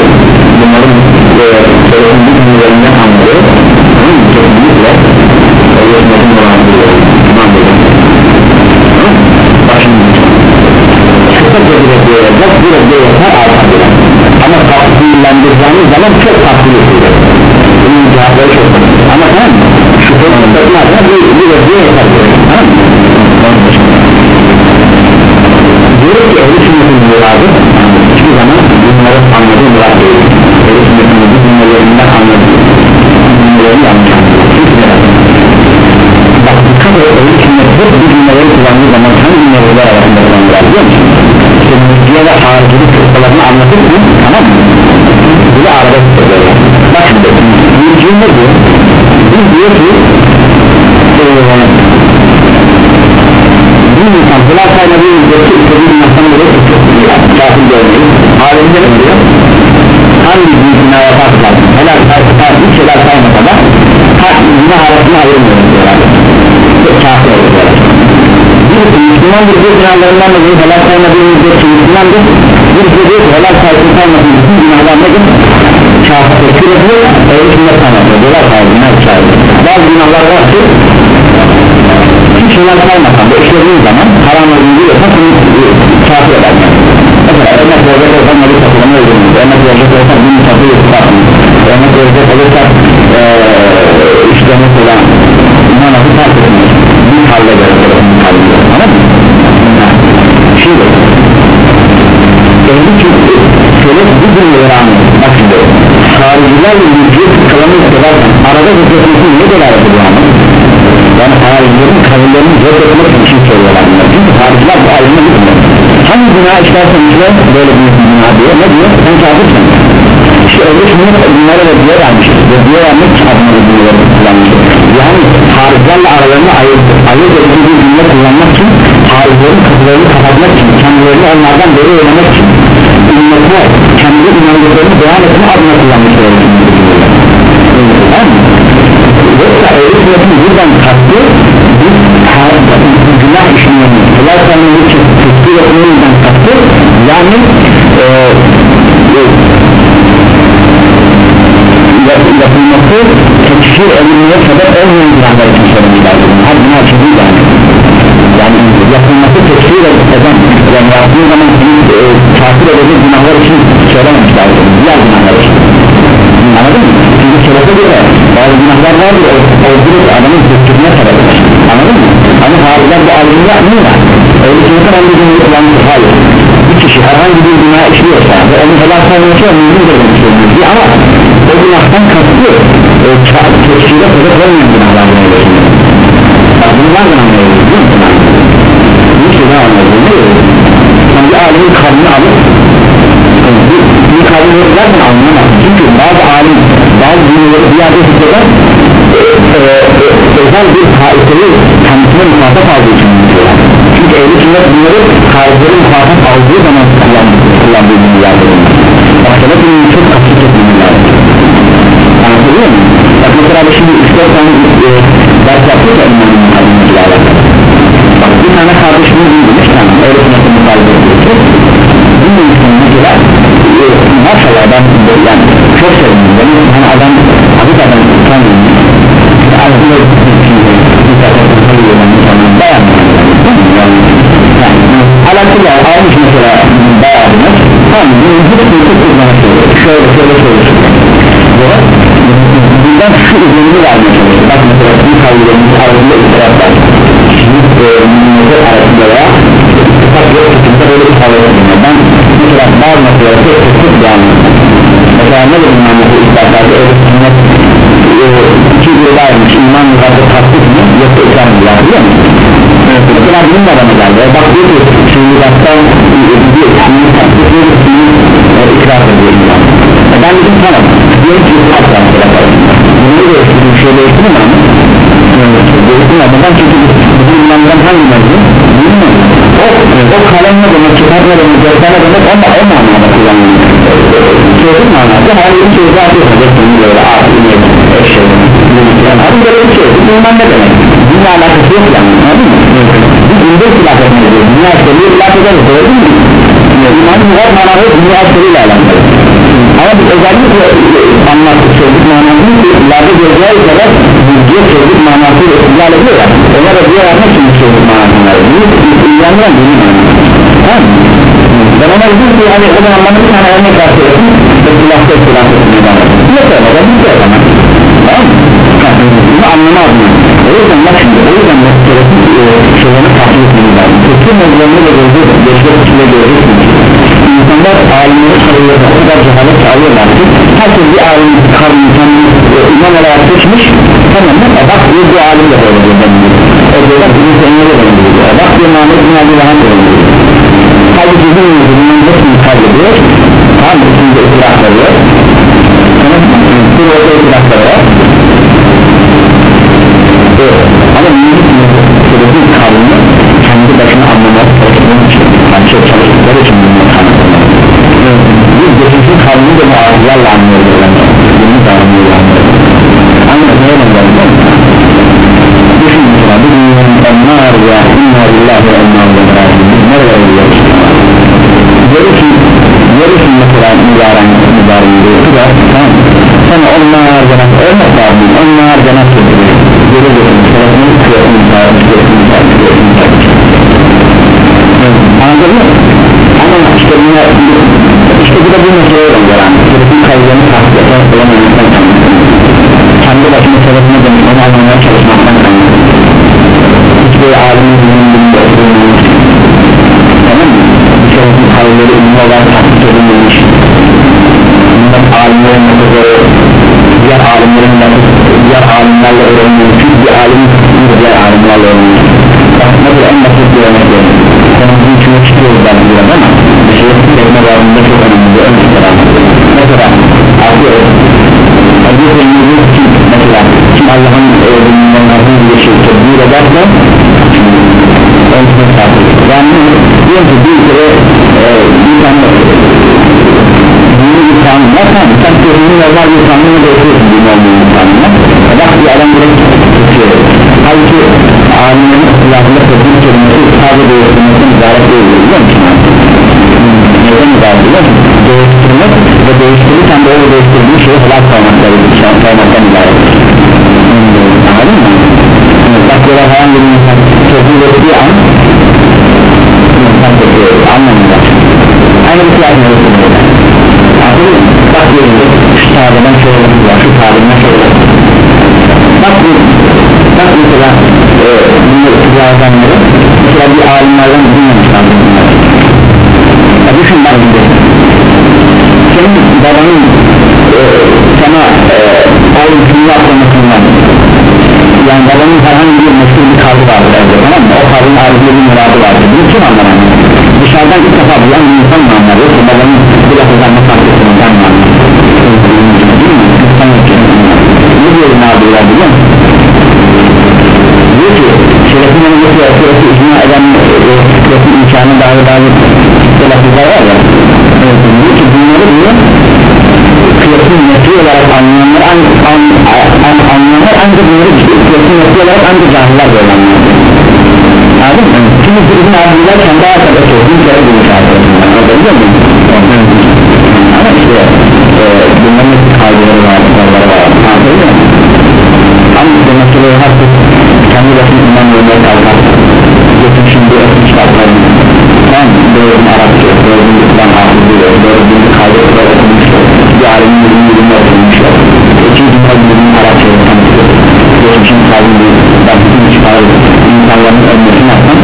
Kısa bir diye yapacak Bir de yapar arka bir Ama tatlılandireceğimiz zaman çok tatlı yapacak Bunun cevapları çok Ama tamam mı? Şu konunun adına bir, bir de diye yapar Tamam mı? diyor ki ehli sünnetin muradı hiçbir zaman bunları anladığı murad değil. Ehli sünnetin bu cümlelerinden anladığı cümleleri yanlış bak dikkat et ehli sünnet hep bu cümleleri kullandığı zaman hangi cümleler arasında kullanırlar biliyor musun işte müziğe ve haricilik kıssalarını anlatırken tamam mı? Bu da arada tutuyorlar bak şimdi müziğin ne diyor? Biz diyor ki bir insan helal saymadığı müddetçe istediği bir insanı bile kafir görmeyi alemde ne diyor? Hangi bir günah yaparsa helal saysa hiç helal saymasa da günah arasını ayırmıyor diyorlar kafir oluyorlar birisi Müslümandır bir günahlarından dolayı helal saymadığı müddetçe Müslümandır birisi ki helal saysa saymasın bütün günahlar nedir kafir tekfir öyle sünnet saymasın diyorlar hayır günah içeride bazı günahlar var ki hiç helal saymasan da işlediğin zaman haram olduğunu biliyorsan seni kafir eder mesela örnek verecek olsan nebi satılama öldürmüş örnek verecek olsan bir misafir yutmasın örnek verecek olursak işte mesela namazı fark etmiş halde göre anladın mı? şimdi ehli çünkü şöyle bu cümleleri anlıyor bak şimdi haricilerle yüzüğü kıskalanı istelerken arada hükmetmesi niye delalet ediyor ama? Yani haricilerin kavimlerini zor etmek için söylüyorlar çünkü hariciler bu ayrımı bilmiyor hangi günah işlersen işle böyle bir günah diyor. Ne diyor? Sen kafirsin. İşte öyle sünnet bunlara da diye vermiş. Ve diye vermek adına bu cümleleri kullanmış. Yani haricilerle aralarını ayırt ayırt edici bir cümle kullanmak için haricilerin kapılarını kapatmak için kendilerini onlardan beri oynamak için ümmete kendi inandıklarını beyan etme adına kullanmış böyle cümleleri tamam mı? yoksa öyle sünnetin buradan kastı günah işlemeni helal saymayı için tespih etmemizden kastı yani e, yapılması tekfir edilmeye sebep olmayan günahlar için söylemişler. Her günah için değil yani yani yapılması tekfir eden yani yaptığı zaman e, kafir edecek günahlar için söylememişler. Diğer günahlar için anladın mı? çünkü şerefe göre bazı günahlar vardır direkt adamın tekfirine sebep anladın mı? ama hariciler bu ayrımı yapmıyorlar öyle şerefe hangi günahı kullanmış hayır. Bir kişi herhangi bir günah işliyorsa ve onu helal sayması mümkün görmüştür ama o günahtan kastı e, tekfire sebep olmayan günahlar günahlar bunlar da anlayabilir değil mi? bir şey daha anlayabilir yani bir alemin kabını alıp bir, bir kabını zaten anlayamaz çünkü bazı alim bazı cümleleri bir yerde hisseder e, e, özel bir taiseyi kendisine muhatap aldığı için diyorlar. Çünkü ehli sünnet bunları karizleri muhatap aldığı zaman kullandığı bir yerde sebep bunu çok kapsız etmemiz lazım. Anlatabiliyor muyum? bak mesela şimdi 3-4 tane e, ders yaptık ya imanın mukaddimesiyle alakalı. Bak bir tane kardeşimiz bilmiş tamam öyle sünnetin mukaddimesi bunun için mesela e, maşallah ben yani çok sevindim benim hani adam hayırlı insanın dayanmıyor yani alaklı almış mesela dayadınız tamam hiç bir kullanmak şöyle şöyle şöyle bundan şu izlenimi vermeye çalışıyor bak mesela bir kavgalarımız arasında itiraz var şimdi müminler arasında veya ufak yok böyle bir kavga tek tek tek devam mesela ne dedim ben bu iddialarda öyle sünnet iki yıldaymış iman yıllarda tatlık mı yoksa ikram mı biliyor musun? mesela bunun da bana geldi. Bak diyor ki şimdi baktan bir şimdi tatlık mı şimdi ikrar ediyor insan ben dedim tamam. Diyor ki ikrar var bunu da değiştirdim şöyle değiştirdim ama. Değiştirmeden çünkü bizim imandan hangi mevzu? Bilmiyorum o, kalem ne demek kitap ne demek defter ne demek ama o manada kullanılıyor. Sözlük manası. Yeri sözlü atıyorsa defterini böyle artı ne eşeği ama böyle bir şey. İman ne demek? Bununla alakası yok yani. Anladın mı? Biz ünlü silahı etmeyiz dünya işleriyle silahı ederiz doğru mu imanın her manada dünya işleriyle alakalı ama biz özellikle anlattık sözlük manasını ki ileride göreceği kadar bilgiye sözlük manasıyla ihlal ediyor ya. Ona da diğer yapmak için sözlük manasını veriyor ilgilendiren ben ona dedim ki hani o bana bir tane örnek verseydim Resulullah Resulullah Resulullah yok öyle de biz de yapamaz tamam mı? bunu anlamaz mı? o yüzden bak şimdi o yüzden meseletin şeylerini takip etmemiz lazım bütün mevzularını da gözü geçmek içinde göreceksiniz insanlar alimleri soruyorlar o kadar cehalet alıyorlar ki herkes bir alim karnı kendini imam olarak seçmiş tamam mı? bak bir bu alim de böyle diyor. O diyorlar bunu seninle de böyle diyor. Bak bir Muhammed bin Ali Rahman böyle diyor. Halbuki bu yüzünün hepsini kaybediyor tamam mı? Şimdi itiraz veriyor bir orada itiraz veriyor ama müzik sebebin kavramı kendi başına anlamak çalıştığım için yani çok çalıştıkları için bunu kanıtlamak biz geçişin kavramını da muaziyarla anlıyoruz bunu da anlıyoruz anlıyoruz neye benzer düşün mesela bir işte bu da bu meseleye benzer yani sürüsün kayılarını takip eden kaynaklı kendi başına sebebine dönüp onu anlamaya çalışmaktan kaynaklı. Hiçbir alimin bunun oturulmamış tamam mı? sürüsün kayıları ünlü olarak Allah'ın öğrenimlerinin bir şey tedbir ederse on sınıf takip yani diyor ki bir kere bir tane dini bir kanun var tamam sen sözünün normal bir kanunu da okuyorsun dini olmayan bir kanunu bak bir adam direkt tutuyor halbuki alimlerin silahında tedbir kelimesi sadece değiştirmekten ibaret değil biliyor musun? neden ibaret biliyor musun? değiştirmek ve değiştirirken de öyle değiştirdiği şeyi helal kalmakları kalmaktan herhangi bir insan tedbir ettiği an insan tedbir anlamında. Aynı bir silah mevzusunda Anladın mı? Bak yerinde şu tabirden şöyle var şu tabirden şöyle Bak bu Bak mesela e, bunları mesela bir alimlerden dinlemişler bunlar ya düşün bak şimdi. Senin babanın e, sana e, şunu yapmamasından yani babanın herhangi bir meşhur bir kavga vardır evde tamam mı? o kavganın haricinde bir muradı vardır. Bunu kim anlamam dışarıdan ilk defa bulan bir insan mı anlar? Yoksa babanın bu lafızlarına farklısından mı anlar ne diyorum abi ya biliyor musun? diyor ki Şerefin yanındaki siyasi icma eden siyasi imkanı dahi bazı selafizler var ya. Evet, diyor ki bunları diyor kıyasın nefi olarak anlayanlar an, an, an, anlayanlar ancak bunları kıyasın nefi olarak ancak cahiller anlıyor? Anladın mı? Şimdi İbn Abdüllah kendi arkada sözünü kere bu müşahede anladın mı? ama işte e, bunların kaydıları var kuralları var. Anladın mı? ama işte meseleyi artık kendi başına olmaya kalmaz. Geçin şimdi eski kitaplarını tamam doğrunun Arapça doğrunun İslam hafızıyla doğrunun kaydıları okumuşlar bir alemin ürünü okumuşlar ikinci okumuşlar geçmişin kaydıları ben bütün çıkarım insanların ölmesini yapsam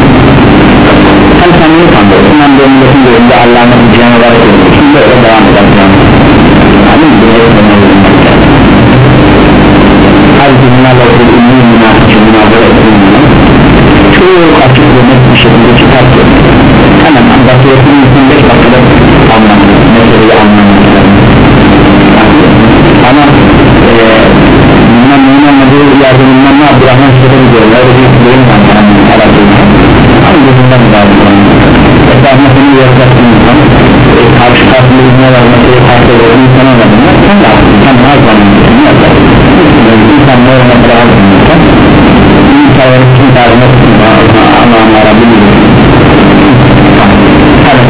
hem kendini kandırırsın hem de milletin gözünde Allah'ın diyeceğine var şimdi öyle devam eder Amin Halbuki bunlarla ilgili ünlü münafıkçı münafıkçı çok açık ve net bir şekilde çıkar ki hemen basiretin bütün 5 dakikada anlamlı meseleyi anlamlı ama olmadığı yerde bilmem ne Abdurrahman Sıra gidiyorum öyle bir bölüm var yani ama gözünden müdahale etrafına seni yazacaksın insan e, karşı karşında izine vermesi karşı eden insan olmadığında sen de aslında sen ne zaman ne yapacaksın insan ne olmak lazım insan insanların kim tarzına ama onlara bilmiyorum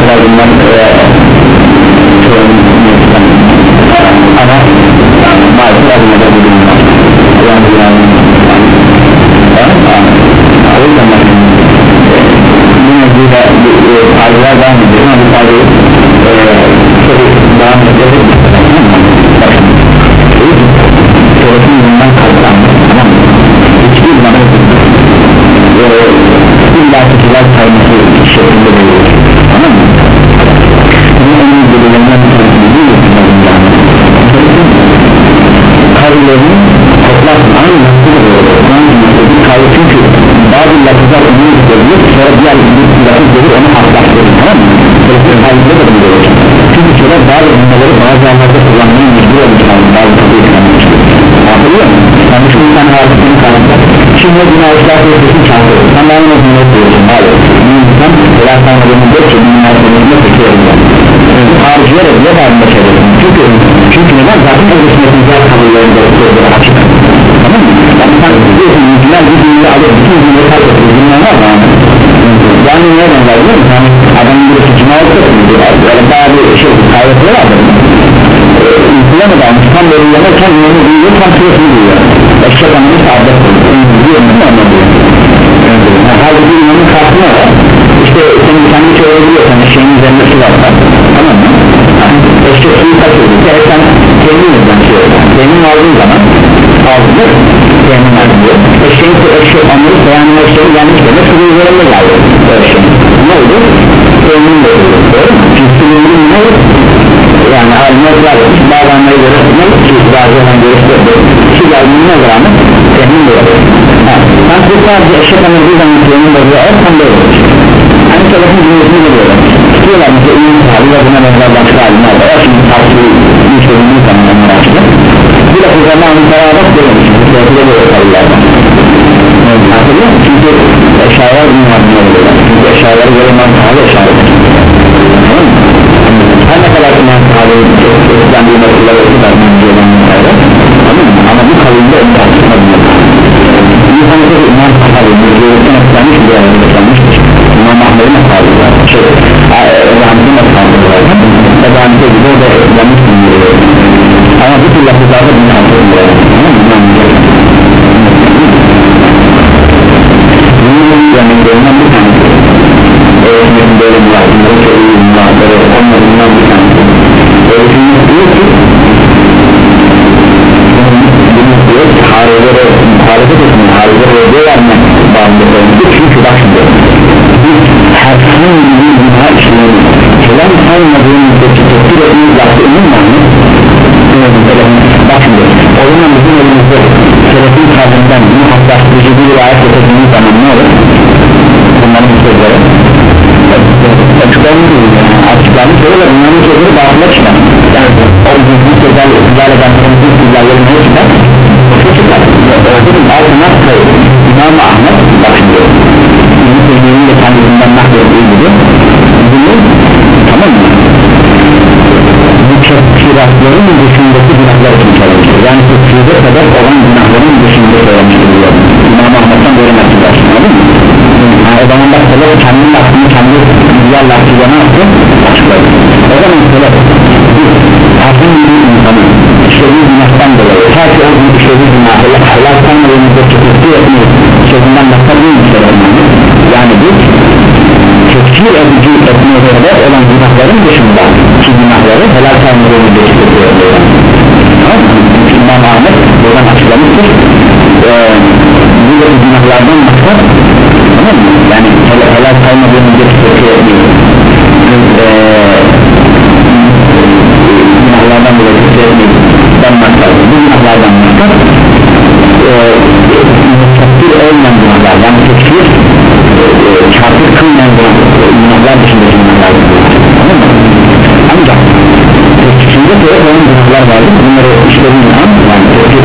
her bunlar yani yani o yüzden bu mevzuda faydalar devam ediyor ama bu faydayı tabi devam bakın Şerefin bundan kalkan tamam mı? Hiçbir zaman illa kişiler sayması şeklinde değil tamam mı? Bunu en iyi belirlenen bir tanesi değil Kavlerini toplasın aynı nasıl oluyor bir kavle çünkü bazı lafızlar ömür gidebilir sonra diğer bir lafız gelir onu haklaştırır tamam mı? Şerefin kavleleri de bunu görür çünkü şeref bazı cümleleri bazı anlarda kullanmayı mecbur olmuş bazı kapıyı kullanmış anlıyor musun? yani şu insan harcasını kanıtlar şimdi günah ıslah etmesini çarpıyor sen daha ne cümle diyorsun? Hayır. Bir insan sen adamı diyor ki ıslah çekiyorum harcıyarak ne halinde çekiyorsun çünkü çünkü neden zaten hükmetin diğer kabullerinde açık tamam mı? yani sen diyorsun yüzünden bir cümle alıp bütün cümle fark ediyor cümle var mı? yani ne benzer biliyor musun? adamın birisi cümle alıp yani daha bir şey kaybetleri vardır uykulamada almış tam belirlemezken yönü duyuyor tam süresini duyuyor eşek anını sağda duyuyor mu? Anlamıyor halbuki imanın kartına var. İşte senin kendi söyleyebiliyorsan eşeğin üzerinde su var. Tamam mı? Eşek suyu kaçırdı. Gerek sen kendin yüzden söylüyorsun kendin aldığın zaman aldığında kendin alıyor eşeğin eşek anlıyorsa yani eşeğin yanlış demek suyu üzerinde geldi. Ne oldu? kendin de doğru mu? suyun ne? Yani alimler var bazı anlayı göre ki bazı zaman görüşte ki geldiğine rağmen temin de olur ben bu sadece eşek anladığı zaman temin de oluyor ortam da olur hani telefon cümlesini görüyorlar tutuyorlar bize iyi sahibi ve buna benzer başka alimler var. Şimdi tartışılı bir çözümlü tanımlar açıklar bu bu zaman beraber söylemiş bu sözde de yaparlardan hatırlıyor musun? çünkü eşyalar bunun adına oluyorlar çünkü eşyaları göre mantıhalı eşyalar. Tamam iman sahabeyi eskiden bir olsa da diyorlar ama bu kavimde onu tartışmadılar tanesi de iman sahabeyi mücadelesin etkilenmiş bir yerde etkilenmiştir İmam Ahmet'in sahabeyi var şey Rahmet'in bir ama bu tür lafızlarda bunu tartışmıyor tamam mı? bunun harelere muhalefet etsin harelere ödüyor verme bağımlılıklarını çünkü bak şimdi biz herhangi bir günah işleyelim kelam olmadığın müddetçe tekbir etmeyi yaptı emin var mı? bak şimdi o zaman bizim elimizde selefin tarzından bunu haklaştırıcı bir ayet getirdiğimiz zaman ne olur? bunların sözleri açıklanmış açıklanmış öyle bunların sözleri dağıtma çıkar yani o büyük sözlerle ısrarla ben sözlerlerin ne çıkar? Öldürün altına sayılır İmam Ahmet bakıyor Bunu söylediğini de kendisinden naklediği gibi Bunu tamam mı? Bu kesiratların dışındaki günahlar için çalışır Yani kesiratı kadar olan günahların dışında söylemiştir diyor İmam Ahmet'ten böyle nasıl anladın mı? Yani o zaman bak Selef kendi lafını kendi diğer lafıyla ne yaptı? Açıkladı O zaman Selef bir Arzın bir insanın işlediği günahtan dolayı. Ta ki o işlediği günahı Allah sanmadığını da tefsir etmeyi sözünden başka değil mi yani bu tefsir edici etmeye sebep olan günahların dışında ki günahları helal saymadığını da tefsir ediyor İmam Ahmet buradan açıklamıştır. Ee, günahlardan maksat tamam mı? yani helal, helal da tefsir ediyor ee, günahlardan dolayı ben maksat bu günahlardan maksat müstahil olmayan günahlar yani tekfir kafir kılmayan günahlar dışında günahlar ancak tekfirde de olan günahlar vardır bunları işlediğin an yani tekfir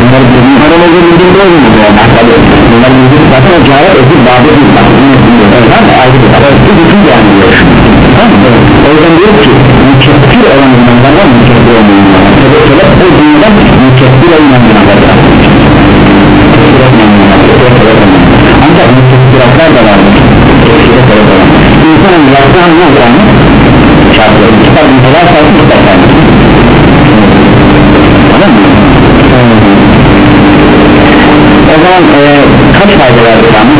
bunları bizim aramızda bildiğinde olmuyor yani tabi bunları bildiğinde zaten o cahil özür bazı bir bakımda ayrı bir bakımda bu bütün yani o yüzden diyor ki mükeffir olan günahlardan mükeffir olmayan günahlar sebep sebep o dünyadan mükeffir olmayan günahlardan ancak mükeffiratlar da vardır insanın yaptığı anı olacağını çarpıyor. Kitap inceler sayısı kitap sayısı tamam mı? o zaman e, kaç fayda verdi tamam?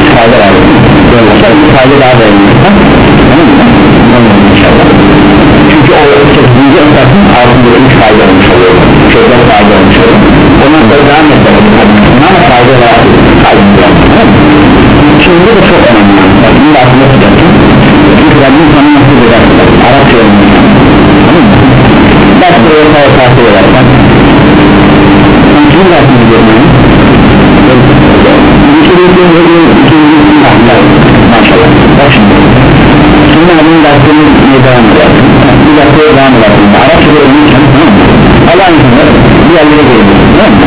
üç fayda verdi böyle olsa üç fayda daha verilmişse çünkü o 8. esasın altında üç fayda olmuş oluyor. Şeyler fayda olmuş oluyor. Ondan sonra devam edelim. Ama fayda olarak şimdi bu çok önemli. Bak da aklına tutacaksın. Çünkü Rabbim sana nasıl eder Arapça öğrenmiş tamam mı? ders buraya sağ takip edersen sen kimin dersini biliyorsun yani? İkinci ikinci maşallah. Bak şimdi şimdi adının dersini devam edersin bir dersine devam edersin Arapça öğrenirken tamam mı? Allah insanlar bir yerlere geliyor tamam mı?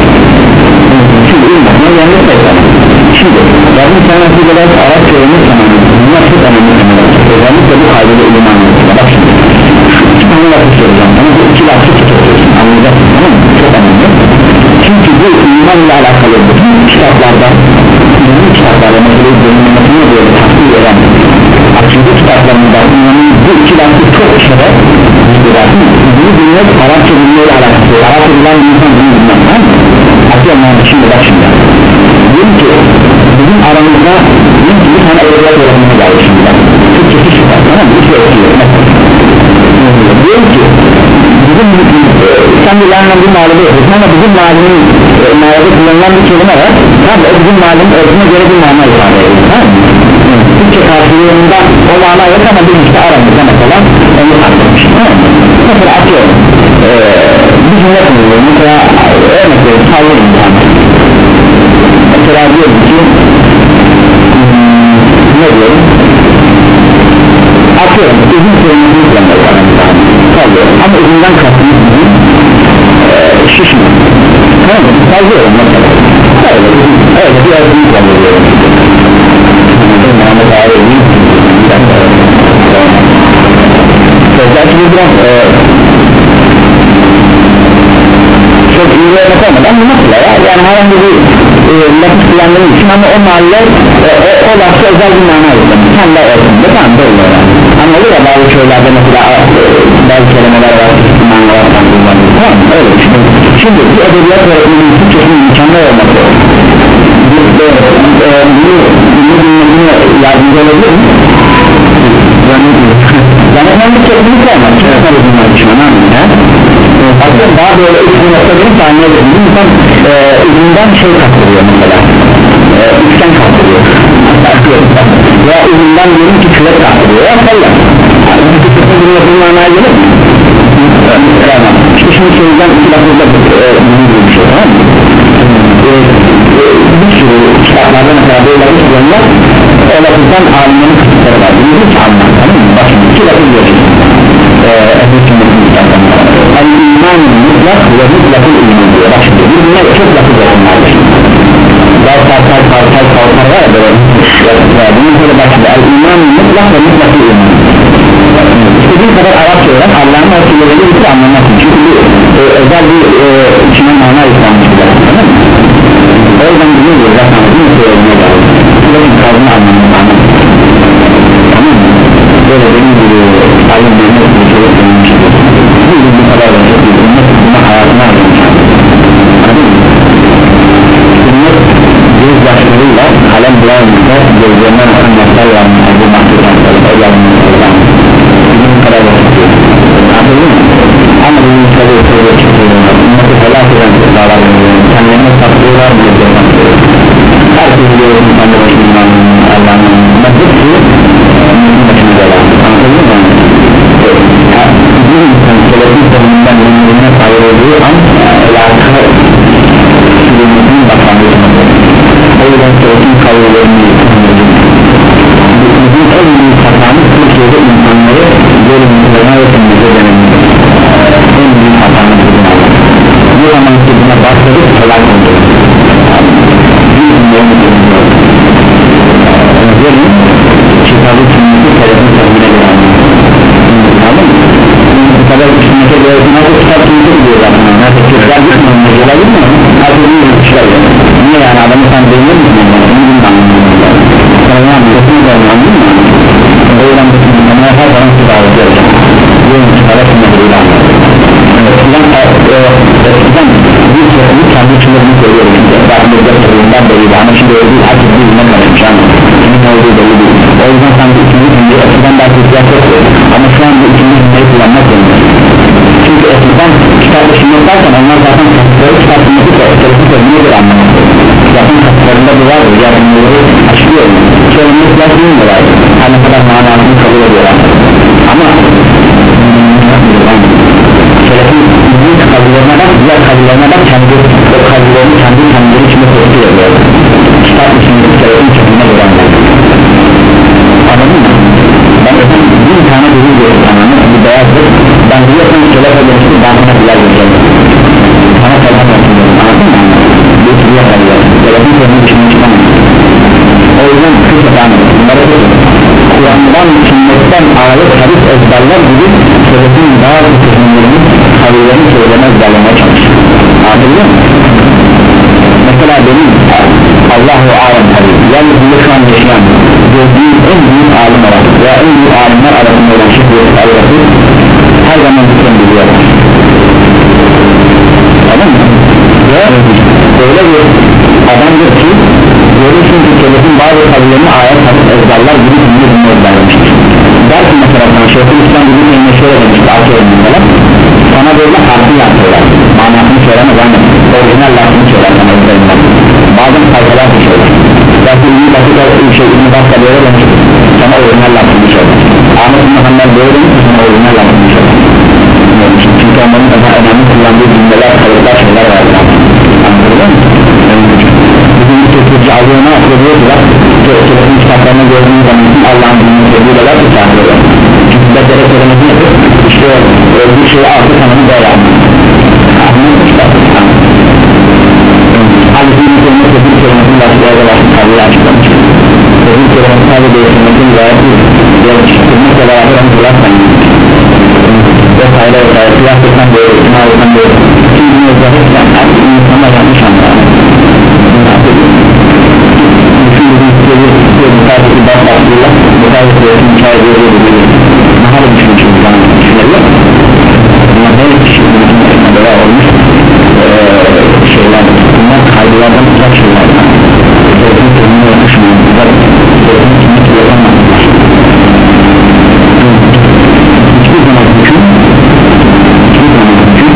şimdi ilmek ne yanlış sayılar şimdi Rabbim sana nasıl ederse Arapça öğrenirken bunlar çok önemli özellikle bu kaydede ilim anlatıyor bak şimdi tane lafı söyleyeceğim. Ama bu iki lafı tutuyorsun anlayacaksın tamam mı? çok önemli. Çünkü bu iman ile alakalı bütün kitaplarda bütün kitaplarda mesela dönülmesine böyle takdir eden akide kitaplarında imanın bu iki lafı çok kere bunu bilmek Arapça bilmeyle alakası Arapça bilen bir insan bunu tamam mı? atıyorum yani şimdi bak şimdi. Diyelim ki bizim aramızda diyelim ki bir tane evliya öğrenmeye geldi şimdi bak. Türkçe hiç var tamam mı? Hiç yok diyelim ki bizim sen bir yandan bir malum yapıyorsun ama bizim malumun malumda kullanılan bir kelime var. Tamam o bizim malumun örtüne göre bir mana ifade ediyor tamam mı? Karşılığında o mana yok ama bir işte aramızda mesela onu mı? mesela atıyorum ee, bir cümle kullanıyor mesela örnek veriyorum sallıyorum yani mesela diyorum ki hmm, ne diyorum? Atıyorum uzun süremizin kullanıyor sallıyorum. Ama uzundan kastımız bizim ee, şişme. Tamam mı? sallıyorum mesela. Öyle, bir örneği kullanıyorum Ağabey'in Sözler şimdi biraz e, çok iyi bir örnek olmadı ama nasıl ya yani herhangi bir e, lafız kullandığım için ama o mahalle e, o, o lafı özel bir mana yok sen de ortamda tamam böyle yani anladın ya bazı köylerde mesela e, bazı kelimeler var manalar kullanıyor tamam öyle işte şimdi bir edebiyat öğretmenin Türkçesinin bu e, e, bunu bunu yardımcı olabilir mi? yani önemli kesinlikle olmaz çünkü bunlar için önemli ya aslında daha böyle üçüncü nokta bir saniye bir insan e, üründen şey kaptırıyor mesela e, üçgen kaptırıyor ya üründen diyelim ki kürek kaptırıyor ya sallam bu kısmı bir yapımın anaya gelir mi? tamam işte şimdi sözden iki lafızda e, bunun gibi bir şey tamam mı? bir sürü kitaplarda mesela böyle lafız kullanılır o lafızdan alimlerin kısıtları var bunu hiç anlar tamam mı? bakın iki lafız görüyoruz el iman mutlak ve mutlakın iman diyor bak şimdi birbirine çok lafız var onlarda var parçal parçal parçal var ya böyle bunun böyle bak iman mutlak ve mutlakın iman istediğin kadar Arapça öğren Allah'ın o sürüleri hiç anlamazsın çünkü bir, e, özel bir e, içine mana yüklenmiş bir tamam mı? O yüzden bizim diyor zaten bizim söylemeye geldi. Bunun kavramı anlamında anlamında. Tamam mı? Böyle benim gibi ayrım vermek bir şey yapmamış. Bu yüzden bu kadar da çok iyi. Bunlar buna hayatına alınmış. Anladın mı? Bunlar göz yaşlarıyla kalem bulanmışsa gözlerinden akan yaşlar yanmışlar. Bu mahsul yaşları, o yanmışlar. Bunun kadar da çok iyi. Anladın mı? Ama bunun kadar da çok iyi. Bunlar da helak eden kurdalar. Kendilerine saklıyorlar diye herkes biliyor insanlar başından Allah'ın ama hepsi ümmetin başına bela anladın mı? bir insan selefin sonundan ömrüne ayrıldığı an helakı sürümünün başlangıcıdır o yüzden selefin kavgalarını bizim en büyük hatamız Türkiye'de insanları görünümlerine ve temizle denememiz en büyük hatamız ne zaman ki buna başladık helak oldu gelin kitabı sünneti telefon sevgine göre anladın mı? bu kadar sünnete göre nasıl kitap sünneti diyor zaten nasıl kitaplar gitmiyor mu gelebilir mi? herkes bir yıl çıkarıyor niye yani adamı sen beğenir misin? bunu bilmem sana ne yapıyorsun? Da anladın mı? o yüzden bu sünnetine her zaman kitap alacak yolun kitaba sünneti ilan eskiden bir sürü kendi içimlerini söylüyorum zaten bir sorundan belliydi ama şimdi değil herkes bir yüzüne ama kimin olduğu belli değil. O yüzden sen bir ikinci cümle eskiden belki ihtiyaç yoktu. Ama şu an bu ikinci cümleyi kullanmak zorundasın. Çünkü eskiden kitapta sünnet derken onlar zaten kasıtları kitap sünneti sözü sözüne göre anlamak zaten kasıtlarında bu vardır. Yardımları açılıyor söylemek ihtiyaç duymuyorlar her ne kadar manasını kabul ediyorlar. Ama selefin büyük kabilerine bak diğer kabilerine bak kendi o kabilerini kendi kendileri içinde korkuyor ediyor kitap içinde selefin kendine gören anladın mı? ben özel bir tane ürün görüyorum tamamı bir beyazdır ben biliyorsam selef edilmişti ben sana güzel göreceğim. Sana selam yapıyorum anladın mı? bir sürü yapıyor selefin kendini içine çıkamaz o yüzden kısa tamam bunları Kur'an'dan sünnetten ayet hadis ezberler gibi selefin bazı çözümlerini kavilerini söyleme ezberlemeye çalışır mesela benim Allahu alem tabi bunu şu an yaşayan gördüğüm en büyük alim olan veya en büyük alimler arasında olan bir ayırası her zaman bütün biliyorlar anladın mı? ve öyle bir adamdır ki görürsün ki selefin bazı kabilerini ayet hadis ezberler gibi cümle cümle ezberlemiştir dersin mesela sana Şeyhül İslam gibi bir şöyle demişti altı örneğinde sana böyle harfi yapıyorlar manasını söylemez ama orijinal lafını söyler sana üzerinden. Bazen sayfalar bir şeyler belki ünlü bir şey ünlü dakika böyle demiştir sana orijinal lafını söyler. Ahmet Muhammed böyle demiştir sana orijinal lafını söyler. Çünkü onların daha önemli kullandığı cümleler kalıplar alıyor ne yapıyor diyor ki bak tefsirin kitaplarını gördüğünüz zaman Allah'ın dinini söylüyorlar ki çağırıyorlar çünkü de gerek söylemesi nedir? işte bir şeyi altı tanımı böyle anladın mı? Halbuki bir kelime tefsir kelimesinin başlığa başlık kalıyor açıklamış tefsir kelimesi sadece değiştirmekin gayet bir geliştirmekle beraber onu kulakmayın vesaire vesaire kıyaslıktan böyle ikna böyle şimdi bunu özellikle artık insanlar yanlış anlar bütün bizim siteyi tarihi bak başlıyorlar bu tarihi bir hikaye veriyor daha da düşünmüşüm ben düşünüyorum. Bunlar böyle kişi böyle olmuş şeyler bunlar kaygılardan uzak şeyler. Zevkin kendine yakışmıyor Zevkin kendine yakışmıyor hiçbir zaman hüküm hiçbir zaman hüküm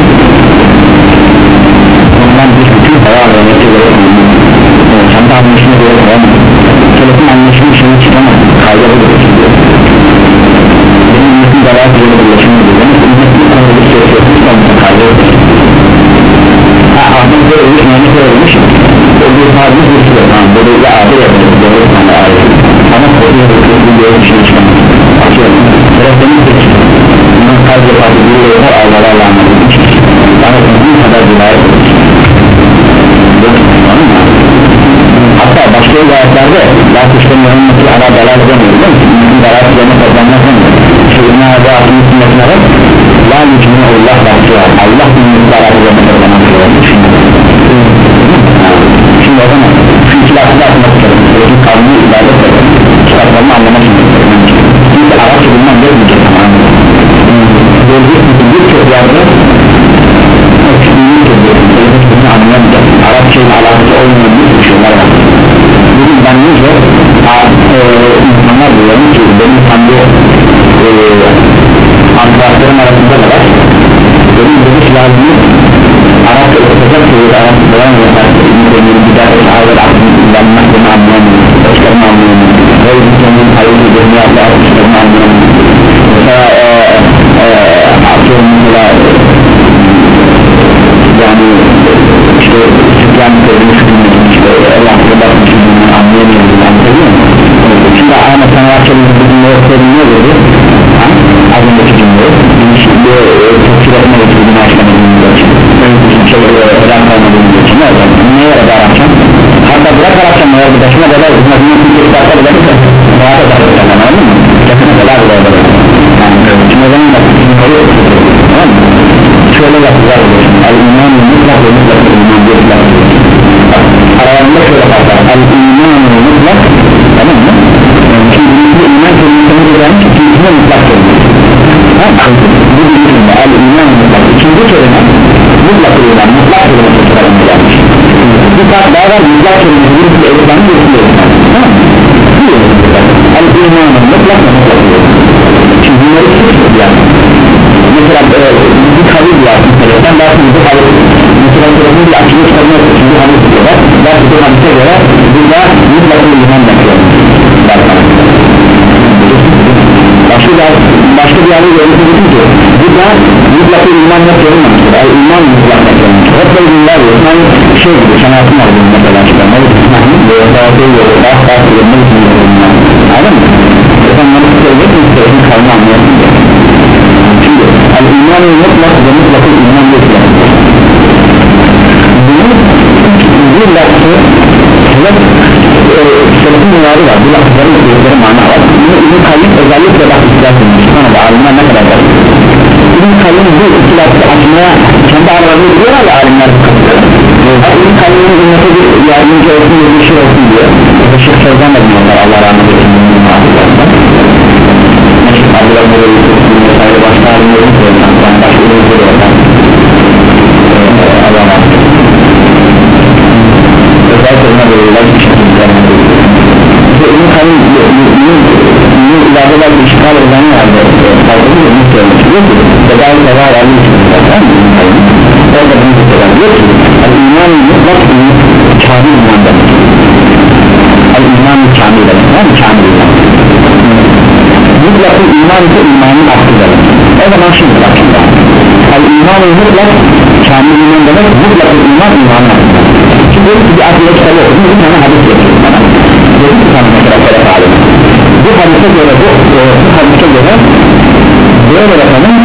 bundan bir hüküm hayal vermesi gerekmiyor kendi anlayışına göre selefin anlayışını şeyi çıkamaz kayda da geçiyor. Benim ümmetin zarar kıyıda birleşimdir demek ümmetin konuda bir şey söylüyorsa kayda da ha Ahmet böyle ölmüş Mehmet böyle ölmüş tabi bir süre tamam böyle bir adı yapıyor böyle bir tane adı ama da bir böyle bir şey çıkamaz atıyorum. Selefinin peki bundan kalp yapardı bir yolda Allah'a Allah'ın yanılması ala dalal demiyor değil mi? Mümkün dalal üzerine toplanmaz demiyor Şehirine ve aklın üstündesine bak La yücmine Allah bahçı var Allah bilmiş dalal üzerine toplanmaz diyor Şimdi o zaman şu iki lafı da atmak istedim Ödül kavmi ibadet edin Kitaplarını anlamak için Şimdi Arapça bilmem görmeyecek tamam Gördüğü birçok yerde Öksürüğü görüyorum Öyle bir anlayamayacak Arapçayla alakası olmayan bir şeyler var. Eğer bir başına bela hizmet bir bir kitapta bile rahat eder anladın mı? Yakına bela bile eder yani şimdi o zaman da tamam mı? şöyle yapılar olur el-iman mutlak ve mutlak iman bir laf aralarında şöyle fazla el-iman mutlak tamam mı? şimdi bu iman kelimesini gören ikincisine mutlak kelime bu bir kelime el-iman mutlak. İkinci kelime mutlak kelime mutlak kelime tutarım gelmiş kat daha var mutlak kelimesi bir bir iki evden tamam mı? el-iman mutlak ve mutlak şimdi bunları sık yani? Mesela e, bir kavil var mesela. Ben daha sonra bir kavil mesela Kur'an'ın bir akıllı kitabını okuyorsun bir hadis diyorlar ben bu hadise göre burada mutlaka bir iman bakıyor başka bir başka bir yerde görmüşsün ki burada mutlaka bir iman yok yorulmamıştır yani iman mutlaka yorulmamıştır hep böyle günler yok yani şey gibi sanatın aldım mesela işte ne İsmail'in böyle sağlığı yolu daha farklı yerine gitmiyor anladın mı? Söyleyecek mi? Söyleyecek kalma anlayalım diye şimdi el-iman mutlak ve mutlak iman mutlak bunun bir lafı sebep sebebin münari var bu lafların sebepleri mana var bunu İbn Kayyum özellikle bak istilat edilmiş sonra alimler ne kadar var İbn Kayyum bu iki lafı açmaya kendi aralarını biliyorlar ya alimler İbn Kayyum'un ümmete bir yardımcı olsun bir şey olsun diyor Şeyh Sözden de biliyorlar Allah rahmet eylesin Abdullah Nur'u vesaire başka alimlerin söylenen yani başka ürünleri de oradan Allah'a özellikle buna böyle ilaç bir işte ürün kanun ürün iladeler bir işgal eden bir ürün söylemek diyor ki tedavi tedavi almış tamam mı orada bunu tutuyorlar diyor ki el-iman mutlak kamil iman demek el-iman kamil demek mı kamil iman mutlak iman ise imanın aslıdır o zaman şimdi bak şimdi el imanı mutlak kamil iman demek mutlak iman imanın aslıdır şimdi bir akıllı kitabı okudum bir tane hadis getirdim bana dedim ki sana mesela bu hadise göre bu, e, bu hadise göre böyle efendim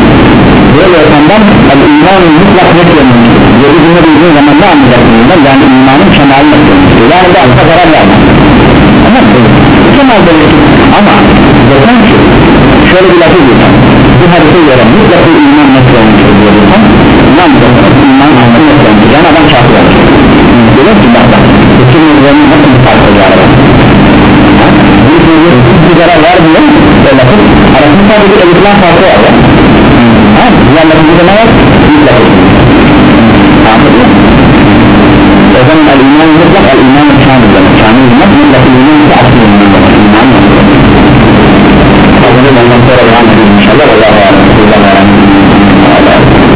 böyle efendim el imanı mutlak ne söylemiştir yedi cümle duyduğun zaman ne anlayacaksın yani imanın kemalini söylemiştir yani. De asla zarar vermez. Ama kemal demiştir ama zaten şu şöyle bir lafı diyeceğim bu hadise göre mutlaka iman nasıl olmuştur diyorsan iman iman nasıl olmuştur yani. Adam kafir olmuş. Diyor ki bak bak bütün üzerine nasıl bir fark oluyor büyük bir zarar vermiyor devletin arasında sadece elbirden farklı var ha düzenlerin bir zaman var büyük lafı o zaman el iman mutlak el iman kamil demek kamil demek mutlak el iman ise asıl iman demek iman demek o zaman ondan sonra devam edelim inşallah Allah'a emanet olun